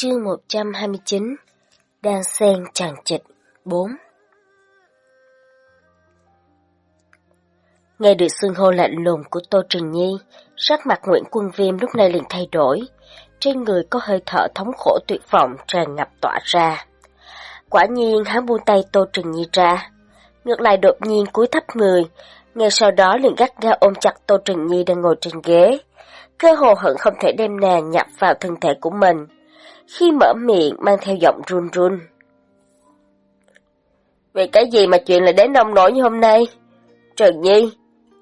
Chương 129 Đang sen chàng chịch 4 Nghe được xưng hô lạnh lùng của Tô Trình Nhi, sắc mặt Nguyễn Quân Viêm lúc này liền thay đổi. Trên người có hơi thở thống khổ tuyệt vọng tràn ngập tỏa ra. Quả nhiên hắn buông tay Tô Trình Nhi ra. Ngược lại đột nhiên cúi thấp người, ngay sau đó liền gắt ga ôm chặt Tô Trình Nhi đang ngồi trên ghế. Cơ hồ hận không thể đem nàng nhập vào thân thể của mình khi mở miệng mang theo giọng run run. Vì cái gì mà chuyện lại đến nông nổi như hôm nay? Trần Nhi,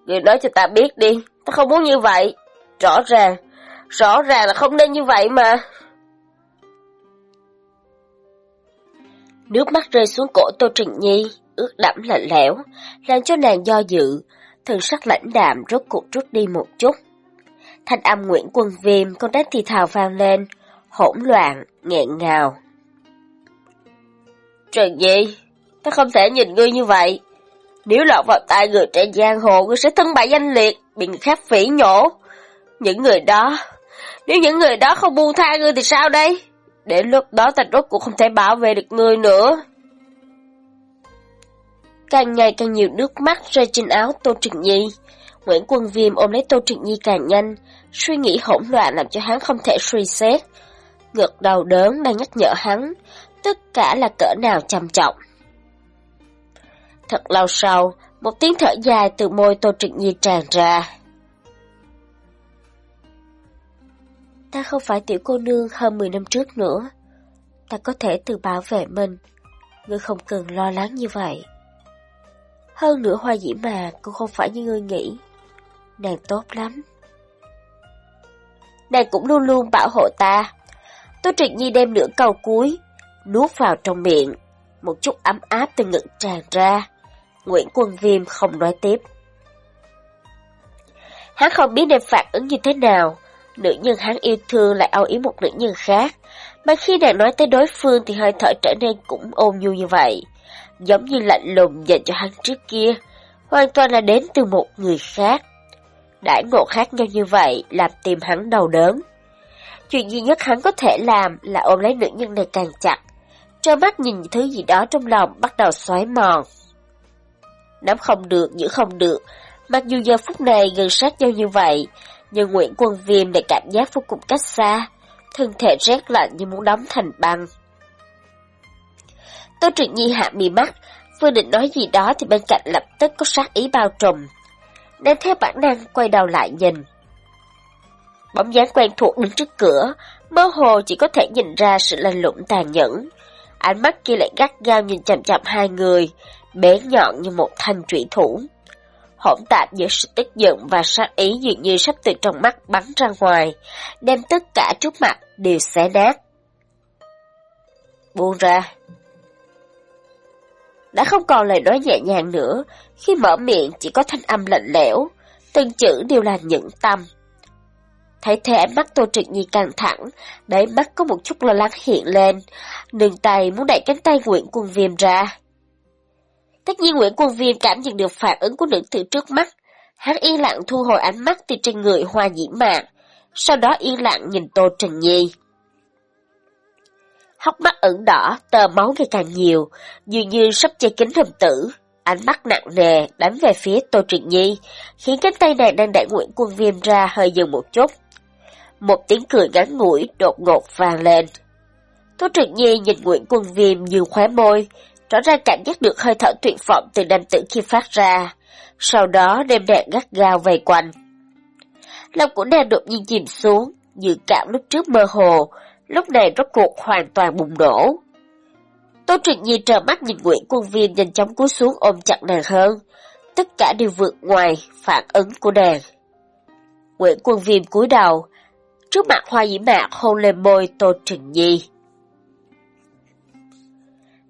người nói cho ta biết đi, ta không muốn như vậy. Rõ ràng, rõ ràng là không nên như vậy mà. Nước mắt rơi xuống cổ Tô Trịnh Nhi, ướt đẫm lạnh lẽo, làm cho nàng do dự, thần sắc lãnh đạm rốt cuộc rút đi một chút. Thanh âm Nguyễn Quân Viêm còn đang thì thào vang lên, hỗn loạn, nghẹn ngào. Trần Nhi, ta không thể nhìn ngươi như vậy. Nếu lọt vào tay người trên giang hồ, ngươi sẽ thân bại danh liệt, bị người khác phỉ nhổ. Những người đó, nếu những người đó không buông tha ngươi thì sao đây? Để lúc đó ta rốt cuộc không thể bảo vệ được ngươi nữa. Càng ngày càng nhiều nước mắt rơi trên áo Tô Trịnh Nhi. Nguyễn Quân Viêm ôm lấy Tô Trịnh Nhi càng nhanh, suy nghĩ hỗn loạn làm cho hắn không thể suy xét ngực đầu đớn đang nhắc nhở hắn, tất cả là cỡ nào trầm trọng. Thật lâu sau, một tiếng thở dài từ môi Tô Trịnh Nhi tràn ra. Ta không phải tiểu cô nương hơn 10 năm trước nữa. Ta có thể tự bảo vệ mình. Ngươi không cần lo lắng như vậy. Hơn nữa hoa dĩ mà cũng không phải như ngươi nghĩ. Nàng tốt lắm. Nàng cũng luôn luôn bảo hộ ta. Tô Trịnh Nhi đem nửa câu cuối, nuốt vào trong miệng. Một chút ấm áp từ ngực tràn ra. Nguyễn Quân Viêm không nói tiếp. Hắn không biết nên phản ứng như thế nào. Nữ nhân hắn yêu thương lại âu ý một nữ nhân khác. Mà khi nàng nói tới đối phương thì hơi thở trở nên cũng ôn nhu như vậy. Giống như lạnh lùng dành cho hắn trước kia. Hoàn toàn là đến từ một người khác. Đãi ngộ khác nhau như vậy làm tìm hắn đau đớn. Chuyện duy nhất hắn có thể làm là ôm lấy nữ nhân này càng chặt. Trơ mắt nhìn thứ gì đó trong lòng bắt đầu xoáy mòn. Nắm không được, giữ không được. Mặc dù giờ phút này gần sát nhau như vậy, nhưng Nguyễn Quân Viêm lại cảm giác vô cùng cách xa, thân thể rét lạnh như muốn đóng thành băng. Tô Truyện Nhi hạ mì mắt, vừa định nói gì đó thì bên cạnh lập tức có sát ý bao trùm. Nên theo bản năng quay đầu lại nhìn. Bóng dáng quen thuộc đứng trước cửa, mơ hồ chỉ có thể nhìn ra sự lanh lụng tàn nhẫn. Ánh mắt kia lại gắt gao nhìn chằm chằm hai người, bé nhọn như một thanh trụy thủ. Hỗn tạp giữa sự tức giận và sát ý dường như sắp từ trong mắt bắn ra ngoài, đem tất cả trước mặt đều xé nát. Buông ra. Đã không còn lời nói nhẹ nhàng nữa, khi mở miệng chỉ có thanh âm lạnh lẽo, từng chữ đều là nhẫn tâm. Thấy thế ánh mắt Tô Trịnh Nhi căng thẳng, đáy mắt có một chút lo lắng hiện lên, nương tay muốn đẩy cánh tay Nguyễn Quân Viêm ra. Tất nhiên Nguyễn Quân Viêm cảm nhận được phản ứng của nữ tử trước mắt, hắn yên lặng thu hồi ánh mắt từ trên người hoa diễm mạng, sau đó yên lặng nhìn Tô trịnh Nhi. Hốc mắt ửng đỏ, tờ máu ngày càng nhiều, dường như sắp che kính hầm tử. Ánh mắt nặng nề đánh về phía Tô Trịnh Nhi, khiến cánh tay nàng đang đẩy Nguyễn Quân Viêm ra hơi dừng một chút. Một tiếng cười ngắn ngủi đột ngột vang lên. Tô Trực Nhi nhìn Nguyễn Quân Viêm như khóe môi, rõ ràng cảm giác được hơi thở tuyệt vọng từ nam tử khi phát ra, sau đó đem đèn gắt gao vây quanh. Lòng của nàng đột nhiên chìm xuống, dự cảm lúc trước mơ hồ, lúc này rốt cuộc hoàn toàn bùng nổ. Tô Trịnh Nhi trợn mắt nhìn Nguyễn Quân Viêm nhanh chóng cúi xuống ôm chặt nàng hơn, tất cả đều vượt ngoài phản ứng của nàng. Nguyễn Quân Viêm cúi đầu, trước mặt hoa dĩ mạc hôn lên môi Tô Trừng Nhi.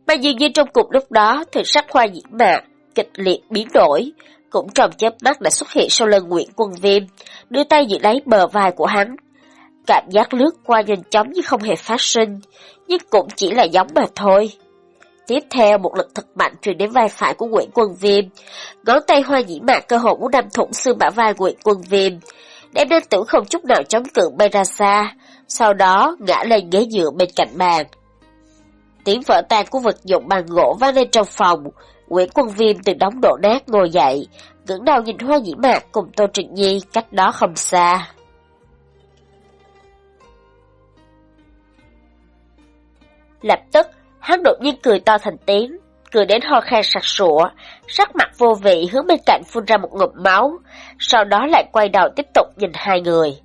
Mà dường như trong cùng lúc đó, thần sắc hoa dĩ mạc kịch liệt biến đổi, cũng trong chớp mắt đã xuất hiện sau lưng Nguyễn Quân Viêm, đưa tay giữ lấy bờ vai của hắn. Cảm giác lướt qua nhanh chóng như không hề phát sinh, nhưng cũng chỉ là giống mà thôi. Tiếp theo, một lực thật mạnh truyền đến vai phải của Nguyễn Quân Viêm. Ngón tay hoa dĩ mạc cơ hội muốn đâm thủng xương bả vai Nguyễn Quân Viêm, đem nên tử không chút nào chống cự bay ra xa, sau đó ngã lên ghế nhựa bên cạnh bàn. Tiếng vỡ tan của vật dụng bằng gỗ vang lên trong phòng, Nguyễn Quân Viêm từ đóng đổ nát ngồi dậy, ngẩng đầu nhìn Hoa nhĩ Mạc cùng Tô Trịnh Nhi cách đó không xa. Lập tức, hắn đột nhiên cười to thành tiếng, cười đến ho khan sặc sụa, sắc mặt vô vị hướng bên cạnh phun ra một ngụm máu, sau đó lại quay đầu tiếp tục nhìn hai người.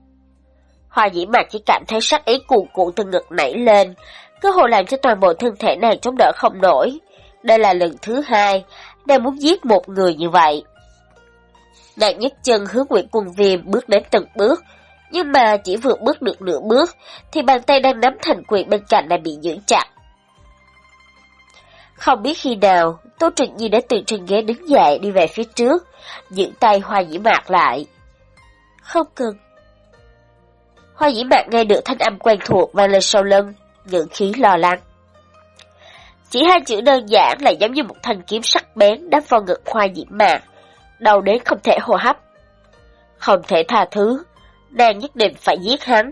Hoa dĩ mạc chỉ cảm thấy sắc ý cuồn cuộn từ ngực nảy lên, cơ hội làm cho toàn bộ thân thể nàng chống đỡ không nổi. Đây là lần thứ hai, nàng muốn giết một người như vậy. Nàng nhấc chân hướng Nguyễn Quân Viêm bước đến từng bước, nhưng mà chỉ vừa bước được nửa bước, thì bàn tay đang nắm thành quyền bên cạnh lại bị giữ chặt. Không biết khi nào, Tô Trịnh Nhi đã từ trên ghế đứng dậy đi về phía trước, những tay Hoa Dĩ Mạc lại. Không cần. Hoa Dĩ Mạc nghe được thanh âm quen thuộc vang lên sau lưng, ngữ khí lo lắng. Chỉ hai chữ đơn giản lại giống như một thanh kiếm sắc bén đâm vào ngực Hoa Dĩ Mạc, đầu đến không thể hô hấp. Không thể tha thứ, nàng nhất định phải giết hắn.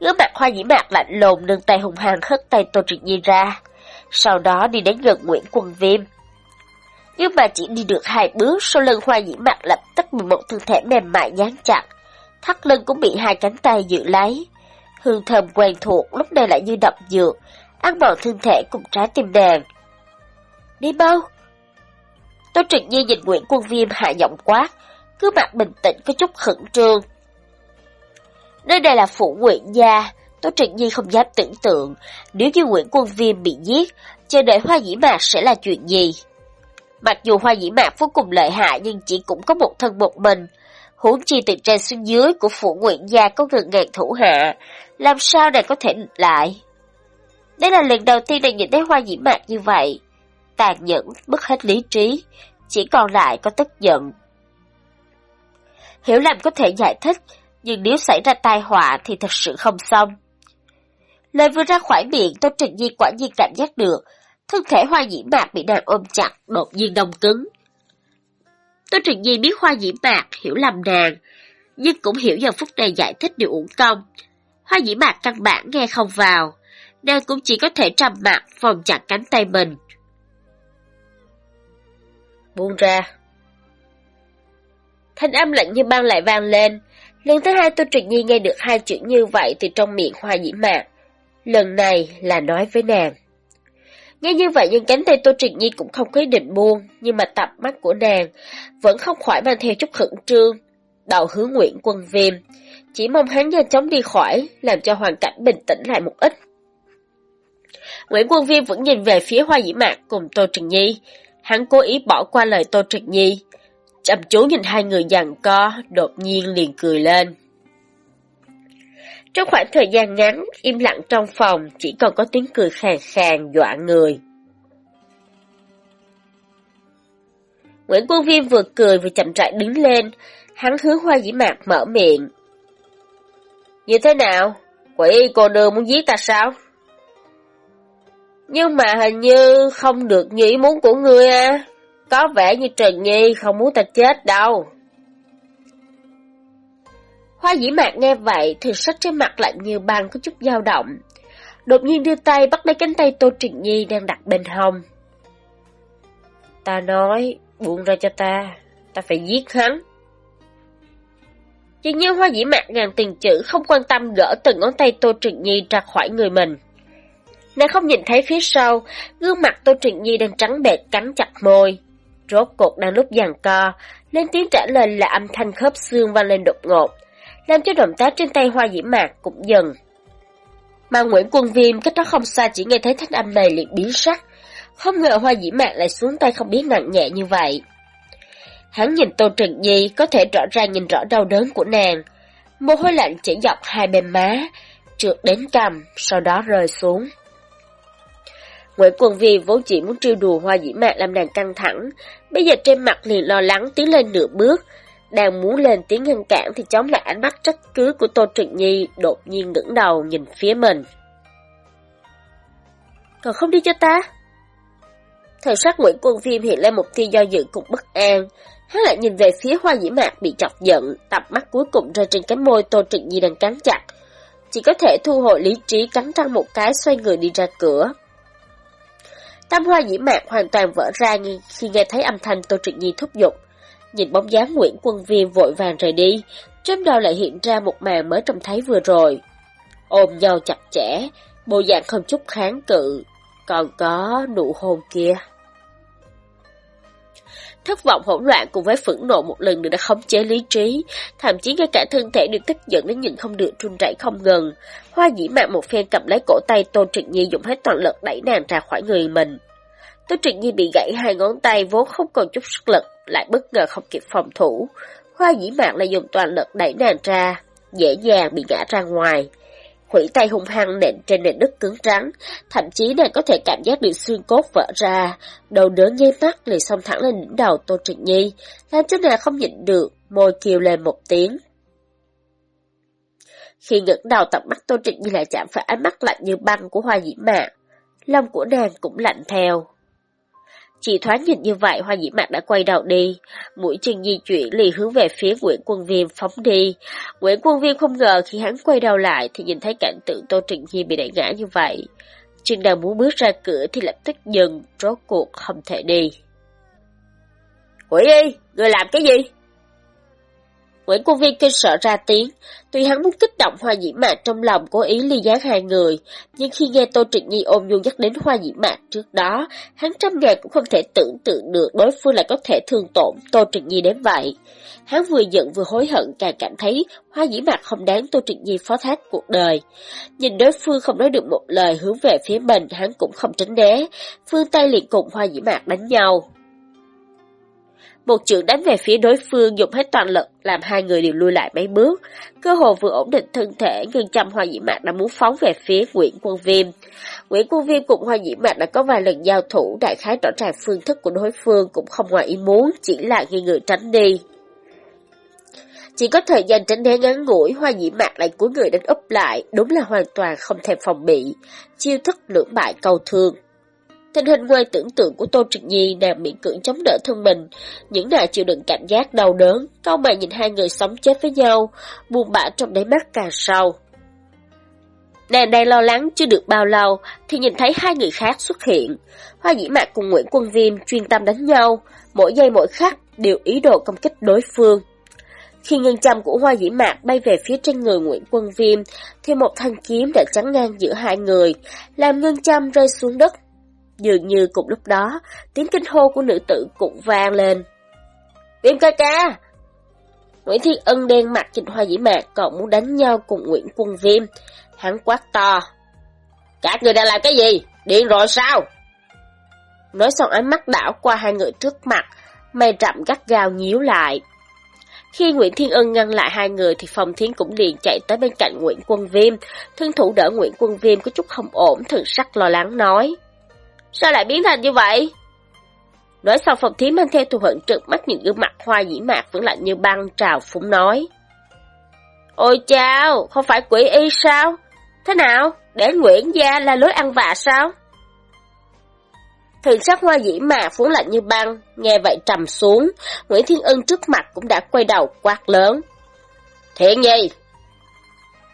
Ngứa mặt Hoa Dĩ Mạc lạnh lùng nâng tay hùng hăng hất tay Tô Trịnh Nhi ra sau đó đi đến gần Nguyễn Quân Viêm. Nhưng mà chỉ đi được hai bước, sau lưng hoa dĩ mặt lập tức bị một thân thể mềm mại dán chặt, thắt lưng cũng bị hai cánh tay giữ lấy. Hương thơm quen thuộc lúc này lại như đậm dược, ăn mòn thân thể cùng trái tim nàng. Đi mau! Tô Trực Nhi nhìn Nguyễn Quân Viêm hạ giọng quát, cứ mặt bình tĩnh có chút khẩn trương. Nơi đây là phủ Nguyễn Gia, Tô Trịnh Nhi không dám tưởng tượng, nếu như Nguyễn Quân Viêm bị giết, chờ đợi Hoa Dĩ Mạc sẽ là chuyện gì. Mặc dù Hoa Dĩ Mạc vô cùng lợi hại nhưng chỉ cũng có một thân một mình, huống chi từ trên xuống dưới của phủ Nguyễn Gia có gần ngàn thủ hạ, làm sao này có thể địch lại. Đây là lần đầu tiên nàng nhìn thấy Hoa Dĩ Mạc như vậy, tàn nhẫn, mất hết lý trí, chỉ còn lại có tức giận. Hiểu lầm có thể giải thích, nhưng nếu xảy ra tai họa thì thật sự không xong. Lời vừa ra khỏi miệng, Tô Trình Nhi quả nhiên cảm giác được, thân thể hoa dĩ mạc bị nàng ôm chặt, đột nhiên đông cứng. Tô Trình Nhi biết hoa dĩ mạc hiểu lầm nàng, nhưng cũng hiểu giờ phút này giải thích điều uổng công. Hoa dĩ mạc căn bản nghe không vào, nàng cũng chỉ có thể trầm mặt phòng chặt cánh tay mình. Buông ra. Thanh âm lạnh như băng lại vang lên, lần thứ hai Tô Trình Nhi nghe được hai chữ như vậy từ trong miệng hoa dĩ mạc. Lần này là nói với nàng. Nghe như vậy nhưng cánh tay Tô Trịnh Nhi cũng không có ý định buông, nhưng mà tập mắt của nàng vẫn không khỏi mang theo chút khẩn trương. Đầu hướng Nguyễn Quân Viêm, chỉ mong hắn nhanh chóng đi khỏi, làm cho hoàn cảnh bình tĩnh lại một ít. Nguyễn Quân Viêm vẫn nhìn về phía Hoa Dĩ Mạc cùng Tô Trịnh Nhi, hắn cố ý bỏ qua lời Tô Trịnh Nhi. Chăm chú nhìn hai người giằng co, đột nhiên liền cười lên. Trong khoảng thời gian ngắn, im lặng trong phòng, chỉ còn có tiếng cười khàn khàn dọa người. Nguyễn Quân Viêm vừa cười vừa chậm rãi đứng lên, hắn hướng hoa dĩ mạc mở miệng. Như thế nào? Quỷ cô đường muốn giết ta sao? Nhưng mà hình như không được như ý muốn của ngươi à. Có vẻ như Trần Nhi không muốn ta chết đâu. Hoa dĩ mạc nghe vậy, thì sắc trên mặt lạnh như băng có chút dao động. Đột nhiên đưa tay bắt lấy cánh tay Tô Trịnh Nhi đang đặt bên hông. Ta nói, buông ra cho ta, ta phải giết hắn. Dường như hoa dĩ mạc ngàn tiền chữ không quan tâm gỡ từng ngón tay Tô Trịnh Nhi ra khỏi người mình. Nàng không nhìn thấy phía sau, gương mặt Tô Trịnh Nhi đang trắng bệch cắn chặt môi. Rốt cột đang lúc giằng co, lên tiếng trả lời là âm thanh khớp xương vang lên đột ngột, làm cho động tác trên tay hoa diễm mạc cũng dần. Mà Nguyễn Quân Viêm cách đó không xa chỉ nghe thấy thanh âm này liền biến sắc, không ngờ hoa diễm mạc lại xuống tay không biết nặng nhẹ như vậy. Hắn nhìn Tô Trần Nhi có thể rõ ràng nhìn rõ đau đớn của nàng, mồ hôi lạnh chảy dọc hai bên má, trượt đến cằm, sau đó rơi xuống. Nguyễn Quân Viêm vốn chỉ muốn trêu đùa hoa dĩ mạc làm nàng căng thẳng, bây giờ trên mặt liền lo lắng tiến lên nửa bước, đang muốn lên tiếng ngăn cản thì chống lại ánh mắt trách cứ của Tô Trịnh Nhi đột nhiên ngẩng đầu nhìn phía mình. Còn không đi cho ta? Thời sắc Nguyễn Quân Viêm hiện lên một tia do dự cùng bất an. Hắn lại nhìn về phía hoa dĩ mạc bị chọc giận, tập mắt cuối cùng rơi trên cái môi Tô Trịnh Nhi đang cắn chặt. chỉ có thể thu hồi lý trí cắn răng một cái xoay người đi ra cửa. Tam hoa dĩ mạc hoàn toàn vỡ ra khi nghe thấy âm thanh Tô Trịnh Nhi thúc giục. Nhìn bóng dáng Nguyễn Quân Viêm vội vàng rời đi, trong đầu lại hiện ra một màn mới trông thấy vừa rồi. Ôm nhau chặt chẽ, bộ dạng không chút kháng cự, còn có nụ hôn kia. Thất vọng hỗn loạn cùng với phẫn nộ một lần nữa đã khống chế lý trí, thậm chí ngay cả thân thể được tức giận đến nhìn không được run rẩy không ngừng. Hoa dĩ mạng một phen cầm lấy cổ tay tôn Trịnh Nhi dùng hết toàn lực đẩy nàng ra khỏi người mình. tôn Trịnh Nhi bị gãy hai ngón tay vốn không còn chút sức lực, lại bất ngờ không kịp phòng thủ. Hoa dĩ mạn lại dùng toàn lực đẩy nàng ra, dễ dàng bị ngã ra ngoài. Khủy tay hung hăng nện trên nền đất cứng rắn, thậm chí nàng có thể cảm giác được xương cốt vỡ ra, đầu đớn nháy mắt liền xông thẳng lên đỉnh đầu Tô Trịnh Nhi, làm cho nàng không nhịn được, môi kêu lên một tiếng. Khi ngẩng đầu tập mắt Tô Trịnh Nhi lại chạm phải ánh mắt lạnh như băng của hoa dĩ mạn, lòng của nàng cũng lạnh theo. Chỉ thoáng nhìn như vậy, Hoa nhĩ Mạc đã quay đầu đi, mũi chân di chuyển liền hướng về phía Nguyễn Quân Viêm phóng đi. Nguyễn Quân Viêm không ngờ khi hắn quay đầu lại thì nhìn thấy cảnh tượng Tô Trịnh Nhi bị đẩy ngã như vậy. Chân đang muốn bước ra cửa thì lập tức dừng, rốt cuộc không thể đi. Quỷ y, người làm cái gì? Nguyễn Quân Viên kinh sợ ra tiếng, tuy hắn muốn kích động hoa dĩ mạc trong lòng cố ý ly gián hai người, nhưng khi nghe Tô Trịnh Nhi ôm nhu nhắc đến hoa dĩ mạc trước đó, hắn trăm ngàn cũng không thể tưởng tượng được đối phương lại có thể thương tổn Tô Trịnh Nhi đến vậy. Hắn vừa giận vừa hối hận càng cảm thấy hoa dĩ mạc không đáng Tô Trịnh Nhi phó thác cuộc đời. Nhìn đối phương không nói được một lời hướng về phía mình, hắn cũng không tránh né, phương tay liền cùng hoa dĩ mạc đánh nhau. Một chữ đánh về phía đối phương dùng hết toàn lực, làm hai người đều lui lại mấy bước. Cơ hồ vừa ổn định thân thể, ngân chăm hoa dĩ mạc đã muốn phóng về phía Nguyễn Quân Viêm. Nguyễn Quân Viêm cùng hoa dĩ mạc đã có vài lần giao thủ, đại khái rõ ràng phương thức của đối phương cũng không ngoài ý muốn, chỉ là nghi người tránh đi. Chỉ có thời gian tránh né ngắn ngủi, hoa dĩ mạc lại cuối người đánh úp lại, đúng là hoàn toàn không thèm phòng bị. Chiêu thức lưỡng bại cầu thương. Tình hình ngoài tưởng tượng của Tô Trịnh Nhi nàng miễn cưỡng chống đỡ thân mình, những nàng chịu đựng cảm giác đau đớn, cao mày nhìn hai người sống chết với nhau, buồn bã trong đáy mắt càng sâu. Nàng đang lo lắng chưa được bao lâu thì nhìn thấy hai người khác xuất hiện. Hoa dĩ mạc cùng Nguyễn Quân Viêm chuyên tâm đánh nhau, mỗi giây mỗi khắc đều ý đồ công kích đối phương. Khi ngân châm của hoa dĩ mạc bay về phía trên người Nguyễn Quân Viêm, thì một thanh kiếm đã chắn ngang giữa hai người, làm ngân châm rơi xuống đất Dường như cùng lúc đó, tiếng kinh hô của nữ tử cũng vang lên. Viêm ca ca! Nguyễn Thiên Ân đen mặt trên hoa dĩ mạc còn muốn đánh nhau cùng Nguyễn Quân Viêm. Hắn quát to. Các người đang làm cái gì? Điện rồi sao? Nói xong ánh mắt đảo qua hai người trước mặt, mày rậm gắt gao nhíu lại. Khi Nguyễn Thiên Ân ngăn lại hai người thì phòng Thiến cũng liền chạy tới bên cạnh Nguyễn Quân Viêm. thương thủ đỡ Nguyễn Quân Viêm có chút không ổn, thần sắc lo lắng nói. Sao lại biến thành như vậy? Nói xong phòng thí mang theo thù hận trợn mắt những gương mặt hoa dĩ mạc vẫn lạnh như băng trào phúng nói. Ôi chao, không phải quỷ y sao? Thế nào, để Nguyễn gia là lối ăn vạ sao? Thường sắc hoa dĩ mạc phúng lạnh như băng, nghe vậy trầm xuống, Nguyễn Thiên Ân trước mặt cũng đã quay đầu quát lớn. Thiện nhi,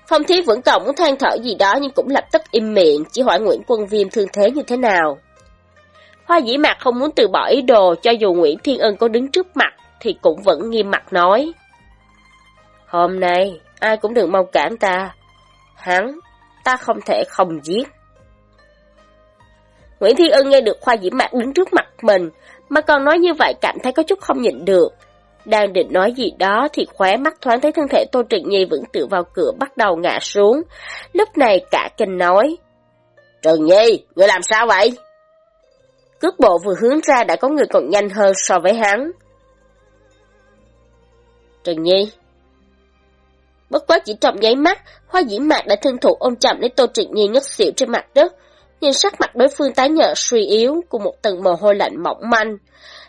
Phong Thí vẫn còn muốn than thở gì đó nhưng cũng lập tức im miệng, chỉ hỏi Nguyễn Quân Viêm thương thế như thế nào. Hoa dĩ mạc không muốn từ bỏ ý đồ cho dù Nguyễn Thiên Ân có đứng trước mặt thì cũng vẫn nghiêm mặt nói. Hôm nay, ai cũng đừng mong cản ta. Hắn, ta không thể không giết. Nguyễn Thiên Ân nghe được Hoa Dĩ Mạc đứng trước mặt mình, mà còn nói như vậy cảm thấy có chút không nhịn được. Đang định nói gì đó thì khóe mắt thoáng thấy thân thể Tô Trịnh Nhi vẫn tựa vào cửa bắt đầu ngã xuống. Lúc này cả kinh nói. Trần Nhi, người làm sao vậy? Cước bộ vừa hướng ra đã có người còn nhanh hơn so với hắn. Trần Nhi Bất quá chỉ trong nháy mắt, hoa dĩ mạc đã thân thủ ôm chậm lấy Tô Trịnh Nhi ngất xỉu trên mặt đất. Nhìn sắc mặt đối phương tái nhợt suy yếu cùng một tầng mồ hôi lạnh mỏng manh.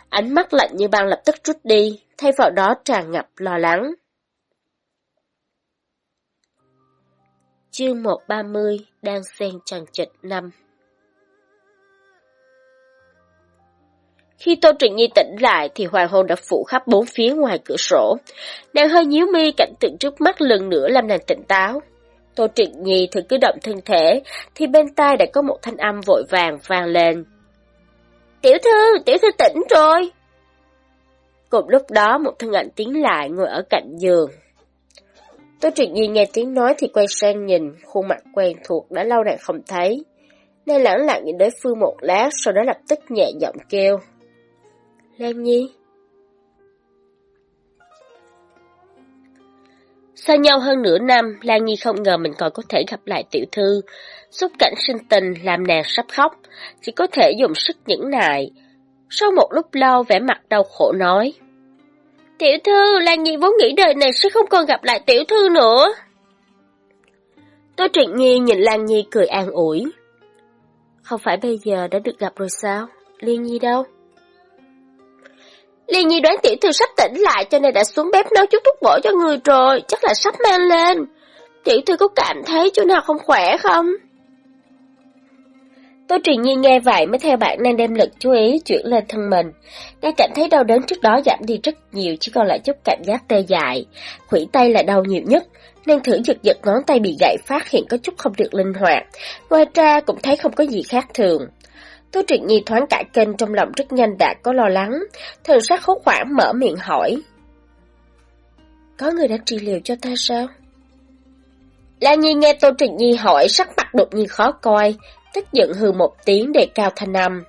Ánh mắt lạnh như băng lập tức rút đi, thay vào đó tràn ngập lo lắng. Chương 130 đang xen tràn trịch năm Khi Tô Trịnh Nhi tỉnh lại thì hoàng hôn đã phủ khắp bốn phía ngoài cửa sổ. Nàng hơi nhíu mi cảnh tượng trước mắt lần nữa làm nàng tỉnh táo. Tô Trịnh Nhi thử cứ động thân thể, thì bên tai đã có một thanh âm vội vàng vang lên. Tiểu thư, tiểu thư tỉnh rồi. Cùng lúc đó một thân ảnh tiến lại ngồi ở cạnh giường. Tô Trịnh Nhi nghe tiếng nói thì quay sang nhìn, khuôn mặt quen thuộc đã lâu nàng không thấy. Nàng lẳng lặng nhìn đối phương một lát, sau đó lập tức nhẹ giọng kêu. Lan Nhi. Xa nhau hơn nửa năm, Lan Nhi không ngờ mình còn có thể gặp lại tiểu thư. Xúc cảnh sinh tình làm nàng sắp khóc, chỉ có thể dùng sức nhẫn nại. Sau một lúc lâu vẻ mặt đau khổ nói. Tiểu thư, Lan Nhi vốn nghĩ đời này sẽ không còn gặp lại tiểu thư nữa. Tô Trịnh Nhi nhìn Lan Nhi cười an ủi. Không phải bây giờ đã được gặp rồi sao? Liên Nhi đâu? Liên Nhi đoán tiểu thư sắp tỉnh lại cho nên đã xuống bếp nấu chút thuốc bổ cho người rồi, chắc là sắp mang lên. Tiểu thư có cảm thấy chỗ nào không khỏe không? Tô Truyền Nhi nghe vậy mới theo bản năng đem lực chú ý chuyển lên thân mình. Ngay cảm thấy đau đớn trước đó giảm đi rất nhiều, chỉ còn lại chút cảm giác tê dại. Khủy tay là đau nhiều nhất, nên thử giật giật ngón tay bị gãy phát hiện có chút không được linh hoạt. Ngoài ra cũng thấy không có gì khác thường. Tô Truyện Nhi thoáng cải kênh trong lòng rất nhanh đã có lo lắng, thần sắc khốn khoảng mở miệng hỏi. Có người đã trị liệu cho ta sao? Lan Nhi nghe Tô Truyện Nhi hỏi sắc mặt đột nhiên khó coi, tức giận hừ một tiếng để cao thanh âm.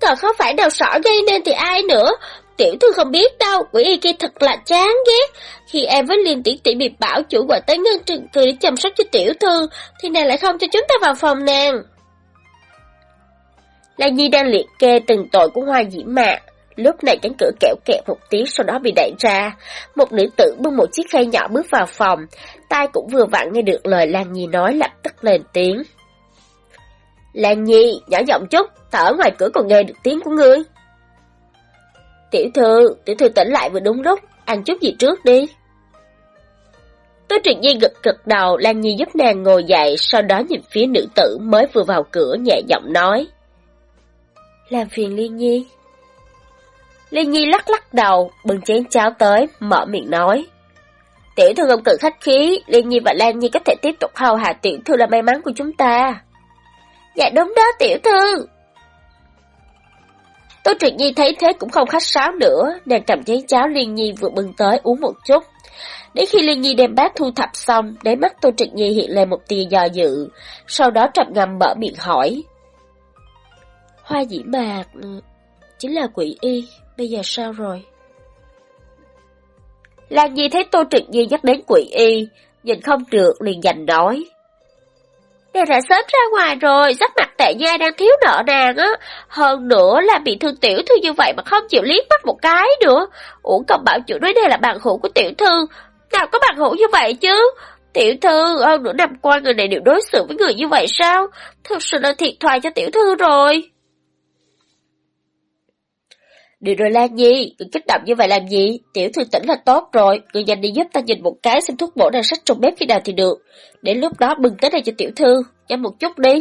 Còn không phải đầu sỏ gây nên thì ai nữa, tiểu thư không biết đâu, quỷ y kia thật là chán ghét. Khi em với Liên tỷ tỷ bị bảo chủ gọi tới ngân trường cười để chăm sóc cho tiểu thư, thì nàng lại không cho chúng ta vào phòng nàng. Lan Nhi đang liệt kê từng tội của hoa Diễm Mạ. Lúc này cánh cửa kẹo kẹt một tiếng sau đó bị đẩy ra. Một nữ tử bưng một chiếc khay nhỏ bước vào phòng. Tai cũng vừa vặn nghe được lời Lan Nhi nói lập tức lên tiếng. Lan Nhi, nhỏ giọng chút, ta ở ngoài cửa còn nghe được tiếng của ngươi. Tiểu thư, tiểu thư tỉnh lại vừa đúng lúc, ăn chút gì trước đi. Tô Truyện Nhi gật gật đầu, Lan Nhi giúp nàng ngồi dậy, sau đó nhìn phía nữ tử mới vừa vào cửa nhẹ giọng nói. Làm phiền Liên Nhi. Liên Nhi lắc lắc đầu, bưng chén cháo tới, mở miệng nói. Tiểu thư không cần khách khí, Liên Nhi và Lan Nhi có thể tiếp tục hầu hạ tiểu thư là may mắn của chúng ta. Dạ đúng đó tiểu thư. Tô Triệt Nhi thấy thế cũng không khách sáo nữa, nàng cầm chén cháo Liên Nhi vừa bưng tới uống một chút. Đến khi Liên Nhi đem bát thu thập xong, đáy mắt Tô Triệt Nhi hiện lên một tia do dự, sau đó trầm ngâm mở miệng hỏi. Hoa dĩ bà ừ, chính là quỷ y, bây giờ sao rồi? Lan Nhi thấy Tô Trực Nhi nhắc đến quỷ y, nhìn không được liền giành nói. Nàng đã sớm ra ngoài rồi, sắc mặt tệ nha đang thiếu nợ nàng á. Hơn nữa là bị thương tiểu thư như vậy mà không chịu liếc mắt một cái nữa. Uổng công bảo chủ nói đây là bạn hữu của tiểu thư. Nào có bạn hữu như vậy chứ? Tiểu thư, hơn nửa năm qua người này đều đối xử với người như vậy sao? Thật sự là thiệt thòi cho tiểu thư rồi. Điều rồi Lan Nhi, cứ kích động như vậy làm gì? Tiểu thư tỉnh là tốt rồi, người nhanh đi giúp ta nhìn một cái xem thuốc bổ đang sách trong bếp khi nào thì được. để lúc đó bưng tới đây cho tiểu thư, nhanh một chút đi.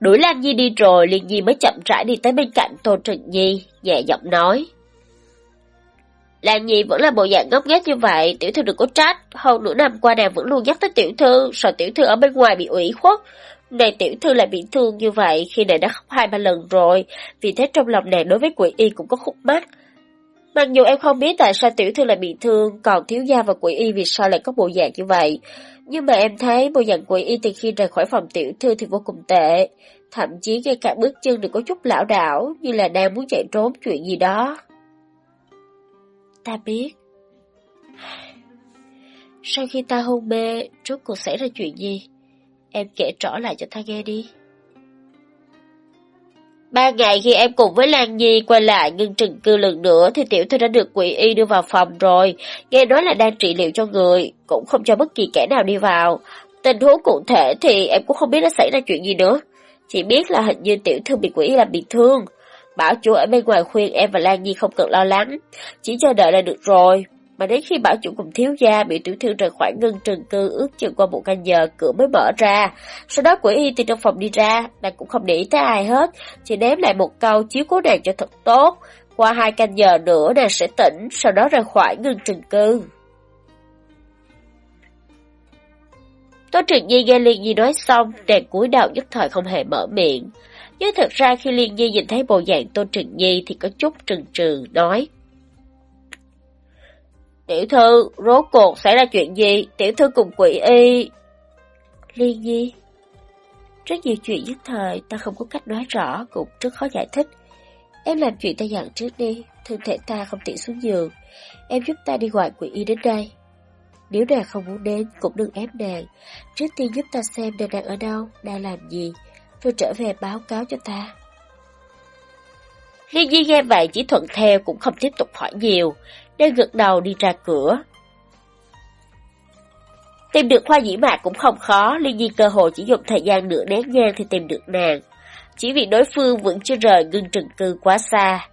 Đuổi Lan Nhi đi rồi, Liên Nhi mới chậm rãi đi tới bên cạnh Tô Trần Nhi, nhẹ giọng nói. Lan Nhi vẫn là bộ dạng ngốc nghếch như vậy, tiểu thư đừng có trách. Hơn nửa năm qua nàng vẫn luôn nhắc tới tiểu thư, sợ tiểu thư ở bên ngoài bị ủy khuất, này tiểu thư lại bị thương như vậy khi nàng đã khóc hai ba lần rồi, vì thế trong lòng nàng đối với quỷ y cũng có khúc mắc. Mặc dù em không biết tại sao tiểu thư lại bị thương, còn thiếu gia và quỷ y vì sao lại có bộ dạng như vậy. Nhưng mà em thấy bộ dạng quỷ y từ khi rời khỏi phòng tiểu thư thì vô cùng tệ. Thậm chí ngay cả bước chân đều có chút lão đảo, như là đang muốn chạy trốn chuyện gì đó. Ta biết. Sau khi ta hôn mê, rốt cuộc xảy ra chuyện gì? Em kể rõ lại cho ta nghe đi. Ba ngày khi em cùng với Lan Nhi quay lại ngưng trừng cư lần nữa thì tiểu thư đã được quỷ y đưa vào phòng rồi. Nghe nói là đang trị liệu cho người, cũng không cho bất kỳ kẻ nào đi vào. Tình huống cụ thể thì em cũng không biết đã xảy ra chuyện gì nữa. Chỉ biết là hình như tiểu thư bị quỷ làm bị thương. Bảo chủ ở bên ngoài khuyên em và Lan Nhi không cần lo lắng. Chỉ chờ đợi là được rồi. Mà đến khi bảo chủ cùng thiếu gia bị tiểu thư rời khỏi ngân trường cư ước chừng qua một canh giờ cửa mới mở ra. Sau đó quỷ y từ trong phòng đi ra, nàng cũng không để ý tới ai hết, chỉ ném lại một câu chiếu cố nàng cho thật tốt. Qua hai canh giờ nữa nàng sẽ tỉnh, sau đó rời khỏi ngân trường cư. Tô Trừng Nhi nghe Liên Nhi nói xong, nàng cúi đầu nhất thời không hề mở miệng. Nhưng thật ra khi Liên Nhi nhìn thấy bộ dạng Tô Trừng Nhi thì có chút trừng trừ, nói. Tiểu thư, rốt cuộc xảy ra chuyện gì? Tiểu thư cùng quỷ y... Liên Nhi... Rất nhiều chuyện nhất thời ta không có cách nói rõ cũng rất khó giải thích. Em làm chuyện ta dặn trước đi, thân thể ta không tiện xuống giường. Em giúp ta đi gọi quỷ y đến đây. Nếu nàng không muốn đến, cũng đừng ép nàng. Trước tiên giúp ta xem nàng đang ở đâu, đang làm gì, rồi trở về báo cáo cho ta. Liên Di nghe vậy chỉ thuận theo cũng không tiếp tục hỏi nhiều, nên gật đầu đi ra cửa. Tìm được hoa dĩ mạc cũng không khó, Liên Nhi cơ hội chỉ dùng thời gian nửa nén nhang thì tìm được nàng. Chỉ vì đối phương vẫn chưa rời ngưng trừng cư quá xa.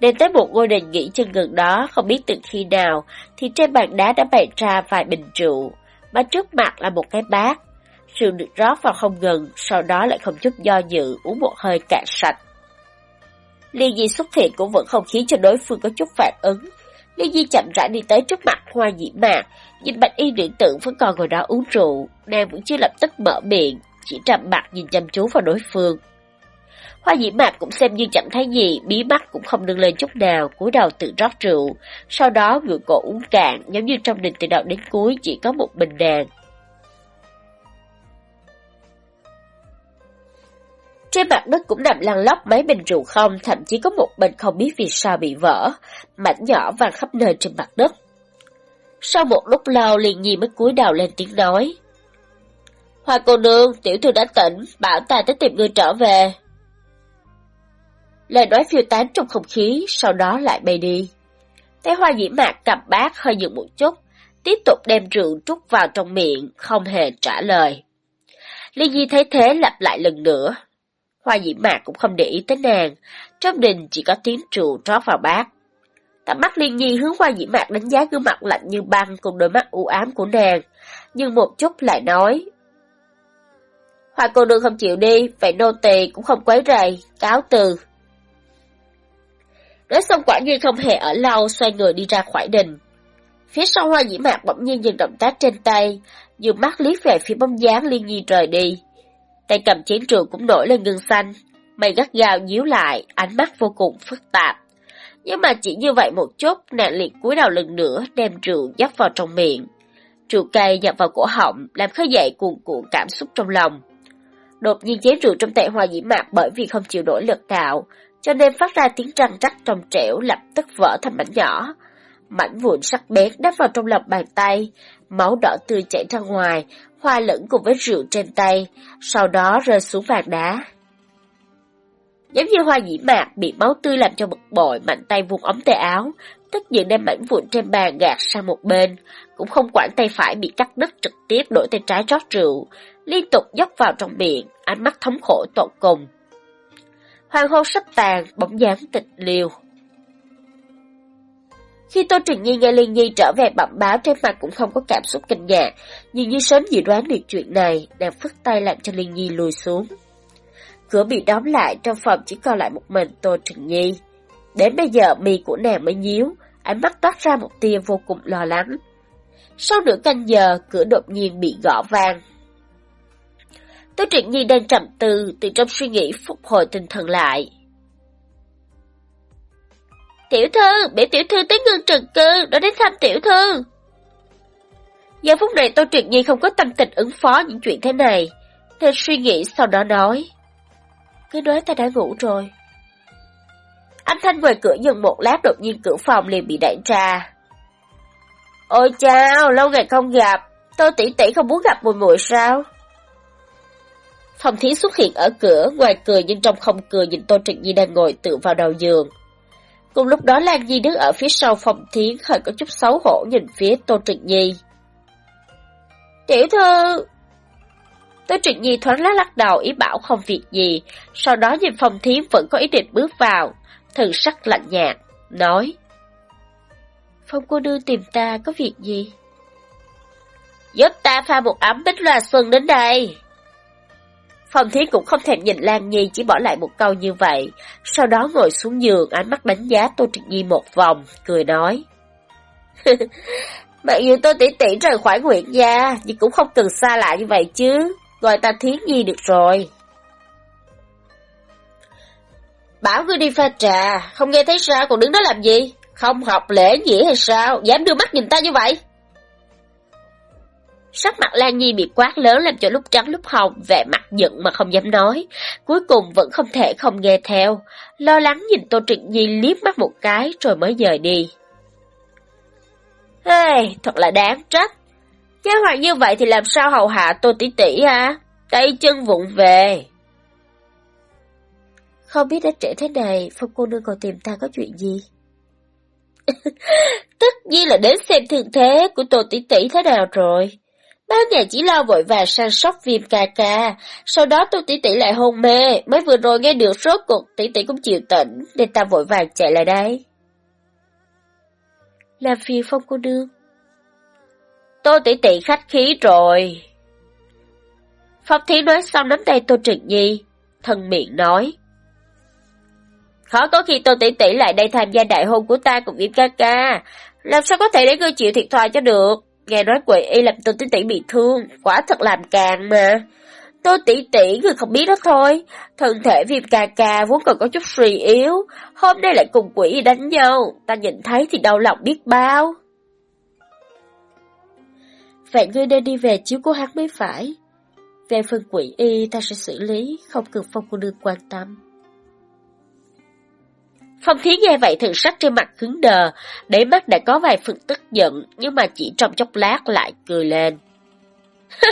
Nên tới một ngôi đền nghỉ chân gần đó, không biết từ khi nào, thì trên bàn đá đã bày ra vài bình rượu, mà trước mặt là một cái bát. Rượu được rót vào không ngừng, sau đó lại không chút do dự, uống một hơi cạn sạch. Liên Nhi xuất hiện cũng vẫn không khiến cho đối phương có chút phản ứng. Lý Di chậm rãi đi tới trước mặt hoa dĩ mạc, nhìn bạch y điện tượng vẫn còn ngồi đó uống rượu, nàng vẫn chưa lập tức mở miệng, chỉ trầm mặt nhìn chăm chú vào đối phương. Hoa dĩ mạc cũng xem như chẳng thấy gì, bí mắt cũng không nâng lên chút nào, cúi đầu tự rót rượu, sau đó ngựa cổ uống cạn, giống như trong đình từ đầu đến cuối chỉ có một bình nàng. Trên mặt đất cũng nằm lăn lóc mấy bình rượu không, thậm chí có một bình không biết vì sao bị vỡ, mảnh nhỏ vàng khắp nơi trên mặt đất. Sau một lúc lâu liền nhi mới cúi đầu lên tiếng nói. Hoa cô nương, tiểu thư đã tỉnh, bảo ta tới tìm người trở về. Lời nói phiêu tán trong không khí, sau đó lại bay đi. Thấy hoa dĩ mạc cầm bát hơi dừng một chút, tiếp tục đem rượu trút vào trong miệng, không hề trả lời. Liên Nhi thấy thế lặp lại lần nữa. Hoa Diễm mạc cũng không để ý tới nàng, trong đình chỉ có tiếng rượu trót vào bát. Tầm mắt Liên Nhi hướng qua Diễm mạc đánh giá gương mặt lạnh như băng cùng đôi mắt u ám của nàng, nhưng một chút lại nói. Hoa cô nương không chịu đi, vậy nô tỳ cũng không quấy rầy, cáo từ. Nói xong quả nhiên không hề ở lâu, xoay người đi ra khỏi đình. Phía sau hoa dĩ mạc bỗng nhiên dừng động tác trên tay, dùng mắt liếc về phía bóng dáng Liên Nhi rời đi. Tay cầm chén rượu cũng nổi lên gương xanh, mày gắt gao nhíu lại, ánh mắt vô cùng phức tạp. Nhưng mà chỉ như vậy một chút, nạn liệt cúi đầu lần nữa đem rượu dốc vào trong miệng. Rượu cay nhập vào cổ họng, làm khơi dậy cuồn cuộn cảm xúc trong lòng. Đột nhiên chén rượu trong tay hoa dĩ mạc bởi vì không chịu nổi lực đạo, cho nên phát ra tiếng răng rắc trong trẻo lập tức vỡ thành mảnh nhỏ. Mảnh vụn sắc bén đắp vào trong lòng bàn tay, máu đỏ tươi chảy ra ngoài, hoa lẫn cùng với rượu trên tay, sau đó rơi xuống vàng đá. Giống như hoa dĩ mạc bị máu tươi làm cho bực bội, mạnh tay vùng ống tay áo, tức giận đem mảnh vụn trên bàn gạt sang một bên, cũng không quản tay phải bị cắt đứt trực tiếp đổi tay trái rót rượu, liên tục dốc vào trong miệng, ánh mắt thống khổ tột cùng. Hoàng hôn sắp tàn, bóng dáng tịch liều. Khi Tô Trừng Nhi nghe Liên Nhi trở về bẩm báo trên mặt cũng không có cảm xúc kinh ngạc, nhưng như sớm dự đoán được chuyện này, nàng phức tay làm cho Liên Nhi lùi xuống. Cửa bị đóng lại, trong phòng chỉ còn lại một mình Tô Trừng Nhi. Đến bây giờ mì của nàng mới nhíu, ánh mắt toát ra một tia vô cùng lo lắng. Sau nửa canh giờ, cửa đột nhiên bị gõ vang. Tô Trịnh Nhi đang trầm tư, từ trong suy nghĩ phục hồi tinh thần lại. Tiểu thư, biểu tiểu thư tới ngưng trần cư, đã đến thăm tiểu thư. Giờ phút này Tô Trịnh Nhi không có tâm tình ứng phó những chuyện thế này, nên suy nghĩ sau đó nói. Cứ nói ta đã ngủ rồi. anh thanh ngoài cửa dừng một lát đột nhiên cửa phòng liền bị đẩy ra. Ôi chao, lâu ngày không gặp, tôi tỷ tỷ không muốn gặp mùi mùi sao? Phòng thí xuất hiện ở cửa, ngoài cười nhưng trong không cười nhìn Tô Trịnh Nhi đang ngồi tự vào đầu giường. Cùng lúc đó Lan Nhi đứng ở phía sau phòng thiến hơi có chút xấu hổ nhìn phía Tô Trịnh Nhi. Tiểu thư, Tô Trịnh Nhi thoáng lắc lắc đầu ý bảo không việc gì, sau đó nhìn phòng thiến vẫn có ý định bước vào, thần sắc lạnh nhạt, nói. Phong cô đưa tìm ta có việc gì? Giúp ta pha một ấm bích loa xuân đến đây. Phong Thiến cũng không thèm nhìn Lan Nhi chỉ bỏ lại một câu như vậy, sau đó ngồi xuống giường ánh mắt đánh giá Tô Trịnh Nhi một vòng, cười nói. Mặc dù tôi tỉ tỉ rời khỏi nguyện gia, nhưng cũng không cần xa lạ như vậy chứ. Gọi ta thiến nhi được rồi. Bảo ngươi đi pha trà, không nghe thấy sao còn đứng đó làm gì? Không học lễ nghĩa hay sao? Dám đưa mắt nhìn ta như vậy? Sắc mặt Lan Nhi bị quát lớn làm cho lúc trắng lúc hồng, vẻ mặt giận mà không dám nói. Cuối cùng vẫn không thể không nghe theo. Lo lắng nhìn Tô Trịnh Nhi liếc mắt một cái rồi mới dời đi. Hey, thật là đáng trách. Nha hoàng như vậy thì làm sao hầu hạ Tô Tỷ Tỷ à? Tay chân vụng về. Không biết đã trễ thế này, Phong cô nương còn tìm ta có chuyện gì? Tất nhiên là đến xem thương thế của Tô Tỷ Tỷ thế nào rồi. Ba ngày chỉ lo vội vàng săn sóc viêm ca ca, sau đó Tô Tỷ Tỷ lại hôn mê, mới vừa rồi nghe được rốt cuộc Tỷ Tỷ cũng chịu tỉnh, nên ta vội vàng chạy lại đây. Làm phiền Phong cô đương. Tô Tỷ Tỷ khách khí rồi. Phong thí nói xong nắm tay Tô Trịnh Nhi, thân miệng nói. Khó có khi Tô Tỷ Tỷ lại đây tham gia đại hôn của ta cùng Viêm ca ca. Làm sao có thể để ngươi chịu thiệt thòi cho được? Nghe nói quỷ y làm Tô Tỷ Tỷ bị thương, quả thật làm càng mà. Tô Tỷ Tỷ người không biết đó thôi. Thân thể Viêm ca ca vốn còn có chút suy yếu. Hôm nay lại cùng quỷ y đánh nhau. Ta nhìn thấy thì đau lòng biết bao. Vậy ngươi nên đi về chiếu cố hắn mới phải. Về phần quỷ y ta sẽ xử lý, không cần phong cô nương quan tâm. Phong khí nghe vậy thần sắc trên mặt cứng đờ, để mắt đã có vài phần tức giận, nhưng mà chỉ trong chốc lát lại cười lên.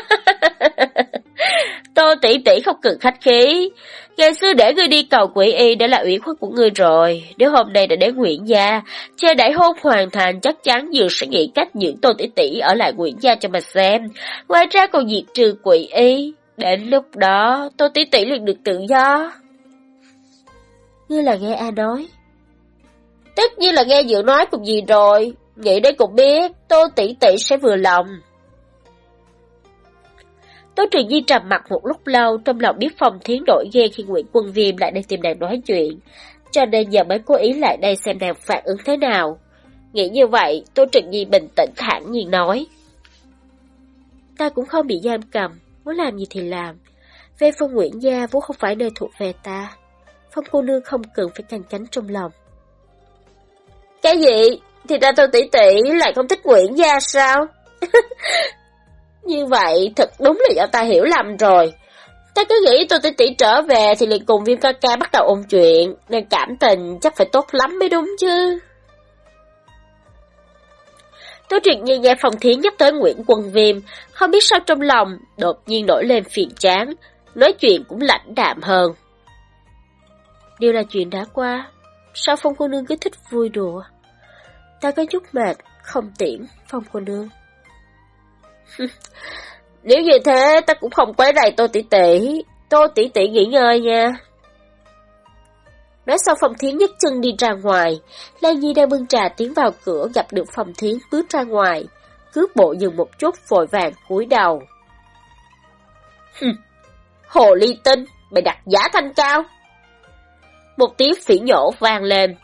Tô tỷ tỷ không cần khách khí. Ngày xưa để ngươi đi cầu quỷ y đã là ủy khuất của ngươi rồi. Nếu hôm nay đã đến Nguyễn Gia, chờ đại hôn hoàn thành chắc chắn Dược sẽ nghĩ cách dưỡng Tô tỷ tỷ ở lại Nguyễn Gia cho mà xem. Ngoài ra còn diệt trừ quỷ y. Đến lúc đó, Tô tỷ tỷ liền được tự do. Ngươi là nghe A nói. Tất nhiên là nghe Dự nói cùng gì rồi. Nghĩ đến cũng biết, Tô tỷ tỷ sẽ vừa lòng. Tô Truyền Nhi trầm mặt một lúc lâu, trong lòng biết Phong Thiến đổi ghê khi Nguyễn Quân Viêm lại đây tìm nàng nói chuyện, cho nên giờ mới cố ý lại đây xem nàng phản ứng thế nào. Nghĩ như vậy, Tô Trịnh Nhi bình tĩnh thản nhiên nói. Ta cũng không bị giam cầm, muốn làm gì thì làm. Về phong Nguyễn Gia vốn không phải nơi thuộc về ta. Phong cô nương không cần phải canh cánh trong lòng. Cái gì? Thì ra tôi tỷ tỷ lại không thích Nguyễn Gia sao? Như vậy thật đúng là do ta hiểu lầm rồi. Ta cứ nghĩ tôi tỷ tỷ trở về thì liền cùng viêm ca ca bắt đầu ôn chuyện, nên cảm tình chắc phải tốt lắm mới đúng chứ. Tố truyện như nghe phòng thiến nhắc tới Nguyễn Quân Viêm, không biết sao trong lòng, đột nhiên nổi lên phiền chán, nói chuyện cũng lạnh đạm hơn. Điều là chuyện đã qua, sao Phong cô nương cứ thích vui đùa? Ta có chút mệt, không tiễn, Phong cô nương. Nếu như thế, ta cũng không quấy rầy Tô tỷ tỷ. Tô tỷ tỷ nghỉ ngơi nha. Nói xong phòng Thiến nhấc chân đi ra ngoài, Lan Nhi đang bưng trà tiến vào cửa gặp được phòng Thiến bước ra ngoài, cướp bộ dừng một chút vội vàng cúi đầu. Hồ ly tinh, mày đặt giá thanh cao. Một tiếng phỉ nhổ vang lên,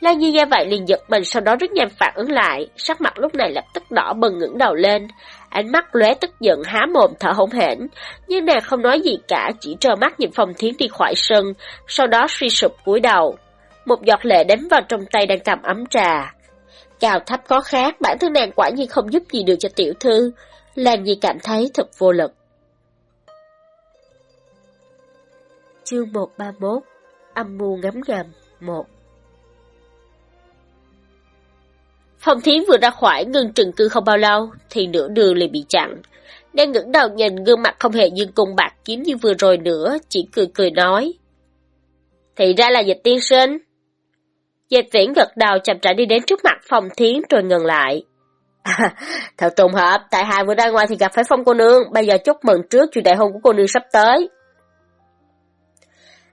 Lan Nhi nghe vậy liền giật mình sau đó rất nhanh phản ứng lại, sắc mặt lúc này lập tức đỏ bừng ngẩng đầu lên, ánh mắt lóe tức giận há mồm thở hổn hển, nhưng nàng không nói gì cả, chỉ trơ mắt nhìn Phong Thiến đi khỏi sân, sau đó suy sụp cúi đầu. Một giọt lệ đánh vào trong tay đang cầm ấm trà. Cao thấp có khác, bản thân nàng quả nhiên không giúp gì được cho tiểu thư, Lan Nhi cảm thấy thật vô lực. Chương 131 Âm mưu ngấm ngầm 1 Phong Thiến vừa ra khỏi ngưng trừng cư không bao lâu, thì nửa đường liền bị chặn. Đang ngẩng đầu nhìn gương mặt không hề dương cung bạc kiếm như vừa rồi nữa, chỉ cười cười nói. Thì ra là dịch tiên sinh. Dịch viễn gật đầu chậm rãi đi đến trước mặt Phong Thiến rồi ngừng lại. À, thật trùng hợp, tại hạ vừa ra ngoài thì gặp phải Phong cô nương, bây giờ chúc mừng trước chuyện đại hôn của cô nương sắp tới.